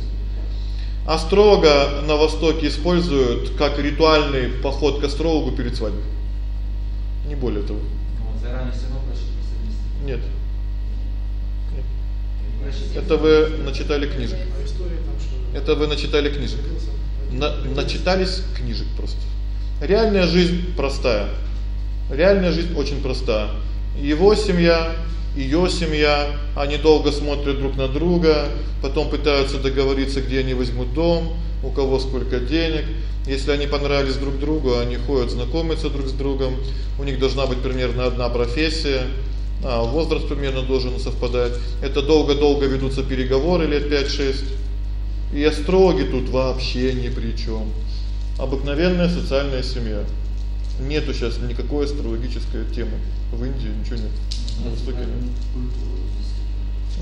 Астролога на востоке используют как ритуальный поход к астрологу перед свадьбой. Не более того. Вот заранее все равно прошли по. Нет. Нет. Это вы начитали книжек. А история там что? Это вы начитали книжек. На, начитались книжек просто. Реальная жизнь простая. Реальная жизнь очень простая. Его семья, её семья, они долго смотрят друг на друга, потом пытаются договориться, где они возьмут дом, у кого сколько денег. Если они понравились друг другу, они ходят знакомиться друг с другом. У них должна быть примерно одна профессия. А, возраст примерно должен совпадать. Это долго-долго ведутся переговоры лет 5-6. И астрологи тут вообще ни при чём. Обыкновенная социальная семья. Нету сейчас никакой астрологической темы. В Индии ничего нет. На востоке нет.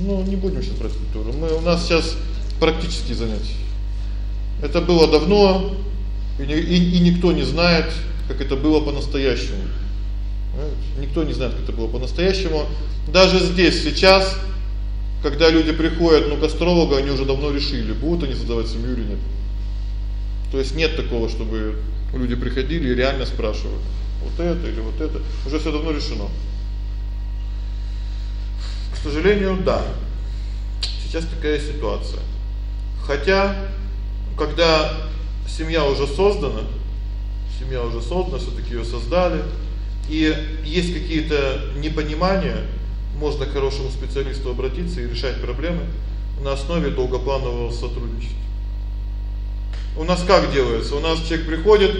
Ну, не будем сейчас про культуру. Мы у нас сейчас практические занятия. Это было давно, и, и, и никто не знает, как это было по-настоящему. Никто не знает, как это было по-настоящему. Даже здесь сейчас, когда люди приходят ну к астрологу, они уже давно решили, будут они создавать семью или нет. То есть нет такого, чтобы люди приходили и реально спрашивали: вот это или вот это. Уже всё давно решено. К сожалению, да. Сейчас такая ситуация. Хотя когда семья уже создана, семья уже создана, всё-таки её создали, и есть какие-то непонимания, можно к хорошему специалисту обратиться и решать проблемы на основе долгопланового сотрудничества. У нас как делается? У нас человек приходит,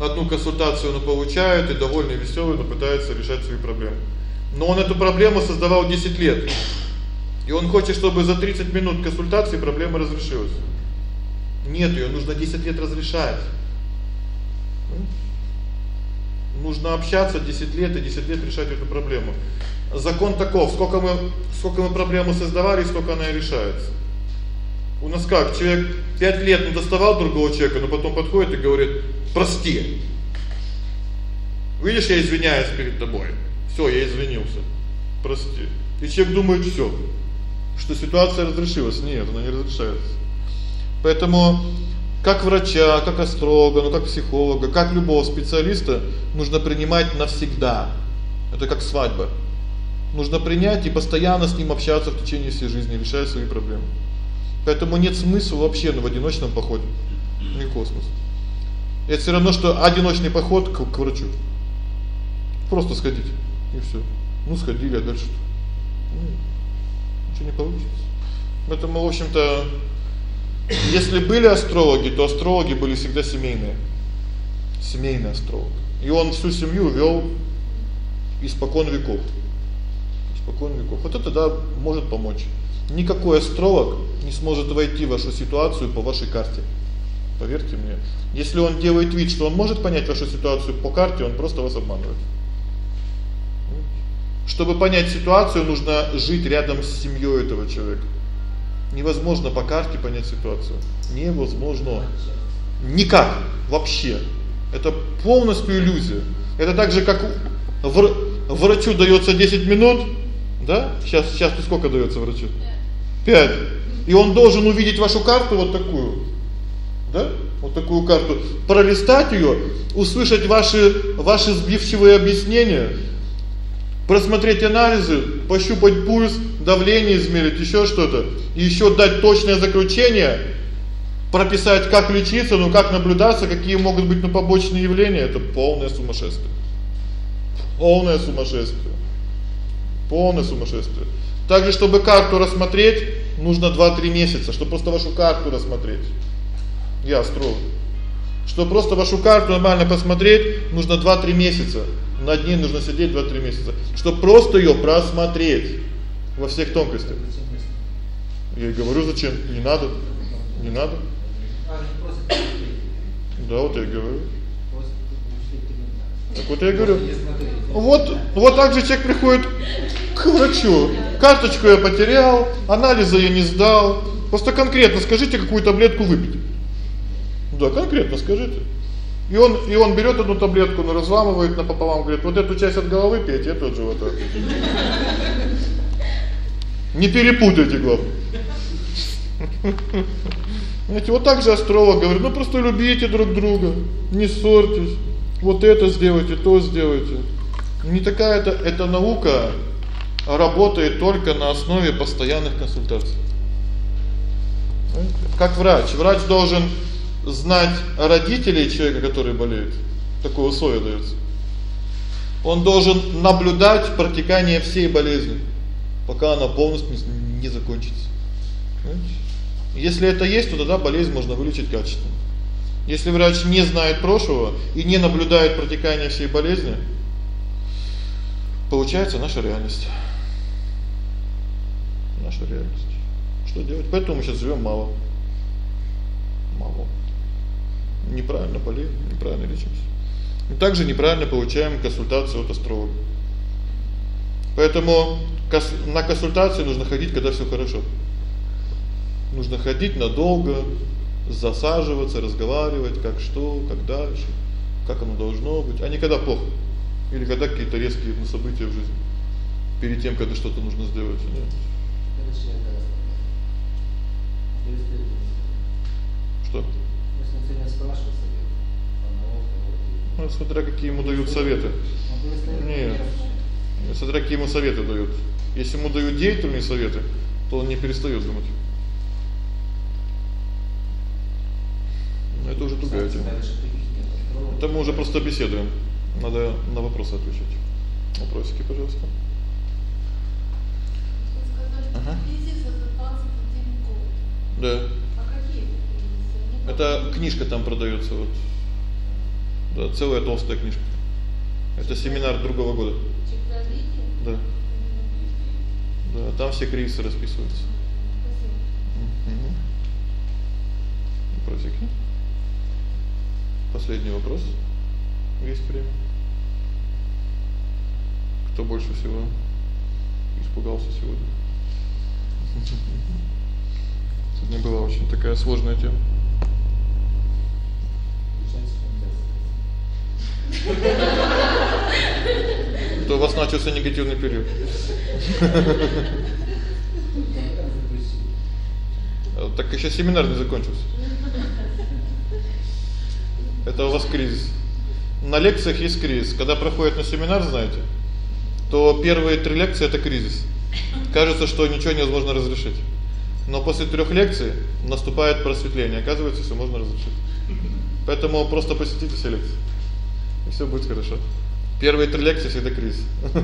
одну консультацию он получает и довольный, весёлый, но пытается решать свои проблемы. Но он эту проблему создавал 10 лет. И он хочет, чтобы за 30 минут консультации проблема разрешилась. Нет, её нужно 10 лет разрешать. Нужно общаться 10 лет и 10 лет решать эту проблему. Закон таков: сколько мы сколько мы проблему создавали, столько она и решается. У нас как? Человек 5 лет не доставал другого человека, но потом подходит и говорит: "Прости. Видишь, я извиняюсь перед тобой. Всё, я извинился. Прости". И человек думает: "Всё, что ситуация разрешилась". Нет, она не разрешается. Поэтому как врача, как астролога, ну как психолога, как любого специалиста нужно принимать навсегда. Это как свадьба. Нужно принять и постоянно с ним общаться в течение всей жизни, решая свои проблемы. Поэтому нет смысла вообще в одиночном походе. Никакого смысла. Это всё равно что одиночный поход к, к врачу. Просто сходить и всё. Ну сходили, а дальше что? Ну, ничего не получится. Поэтому, в общем-то, если были астрологи, то астрологи были всегда семейные. Семейный астролог. И он всю семью вёл испокон веков. Испокон веков. Вот это да может помочь. Никакой астролог не сможет войти в вашу ситуацию по вашей карте. Поверьте мне. Если он делает вид, что он может понять вашу ситуацию по карте, он просто вас обманывает. Чтобы понять ситуацию, нужно жить рядом с семьёй этого человека. Невозможно по карте понять ситуацию. Невозможно. Никак вообще. Это полностью иллюзия. Это так же как вр врачу даётся 10 минут, да? Сейчас сейчас сколько даётся врачу? 5. И он должен увидеть вашу карту вот такую. Да? Вот такую карту, пролистать её, услышать ваши ваши сбивчивые объяснения, просмотреть анализы, пощупать пульс, давление измерить, ещё что-то, и ещё дать точное заключение, прописать, как лечиться, ну как наблюдаться, какие могут быть ну побочные явления это полное сумасшествие. Полное сумасшествие. Полное сумасшествие. Также чтобы карту рассмотреть, нужно 2-3 месяца, чтобы просто вашу карту рассмотреть. Я астролог. Чтобы просто вашу карту нормально посмотреть, нужно 2-3 месяца. Над ней нужно сидеть 2-3 месяца, чтобы просто её просмотреть во всех тонкостях. Я и говорю, зачем? Не надо. Не надо. Да, вот я говорю. Так вот я говорю. Вот, вот так же человек приходит к врачу. Карточку я потерял, анализы я не сдал. Просто конкретно скажите, какую таблетку выпить. Да, конкретно скажите. И он и он берёт одну таблетку, но разламывает напополам, говорит: "Вот эту часть от головы пейте, эту от живота". Не перепутайте, главное. Знаете, вот так же астролог говорит: "Ну просто любите друг друга, не ссорьтесь. Вот это сделайте, то сделайте". Не такая это это наука работает только на основе постоянных консультаций. Как врач, врач должен знать родителей человека, который болеет. Такое условие даётся. Он должен наблюдать протекание всей болезни, пока она полностью не закончится. Понимаете? Если это есть, то тогда болезнь можно вылечить качественно. Если врач не знает прошлого и не наблюдает протекание всей болезни, получается наша реальность. Наша реальность. Что делать? Поэтому мы сейчас живём мало. Мало неправильно болеем, неправильно лечимся. И также неправильно получаем консультацию от астролога. Поэтому на консультации нужно ходить, когда всё хорошо. Нужно ходить надолго, засаживаться, разговаривать, как что, как дальше, как оно должно быть, а не когда плохо. Или когда какие-то резкие ну, события в жизни. Перед тем, когда что-то нужно сделать, нет. Что? Если спрашивает ну, смотря какие ему дают советы. Нет. Смотря какие ему советы дают. Если ему дают деятельные советы, то он не перестаёт думать. Это уже другая тема. Это мы уже просто беседуем. Надо на вопросы отвечать. Вопросики, пожалуйста. Ага. Да. Это книжка там продаётся вот. Да, целая толстая книжка. Это семинар другого года. Да. Да, там все кризисы расписываются. Угу. Вопросики? Последний вопрос. Есть время. Кто больше всего испугался сегодня? Сегодня была очень такая сложная тема. То у вас начался негативный период. Так ещё семинар не закончился. Это у вас кризис. На лекциях есть кризис. Когда проходит на семинар, знаете, то первые три лекции это кризис. Кажется, что ничего невозможно разрешить. Но после трёх лекций наступает просветление. Оказывается, всё можно разрешить. Поэтому просто посетите все лекции и всё будет хорошо. Первые три лекции всегда кризис.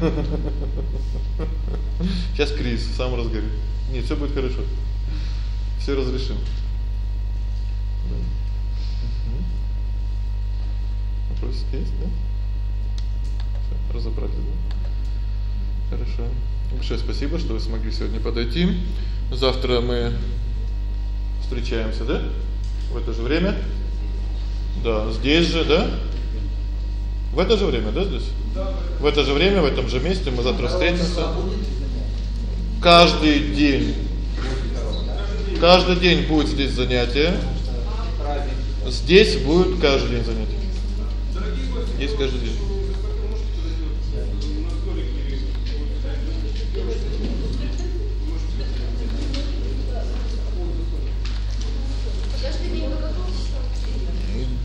Сейчас кризис, сам разгорит. Нет, всё будет хорошо. Всё разрешим. Да. Угу. Вопрос есть, да? Всё, разобрались, да? Хорошо. Большое спасибо, что вы смогли сегодня подойти. Завтра мы встречаемся, да? В это же время? Да, здесь же, да? В это же время, да, здесь? Да. В это же время, в этом же месте мы завтра встретимся. Каждый день. Каждый день будет здесь занятие. Здесь будет каждый день занятие. Есть каждый день.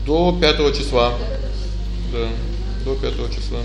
До 5 числа. Да до 5 числа.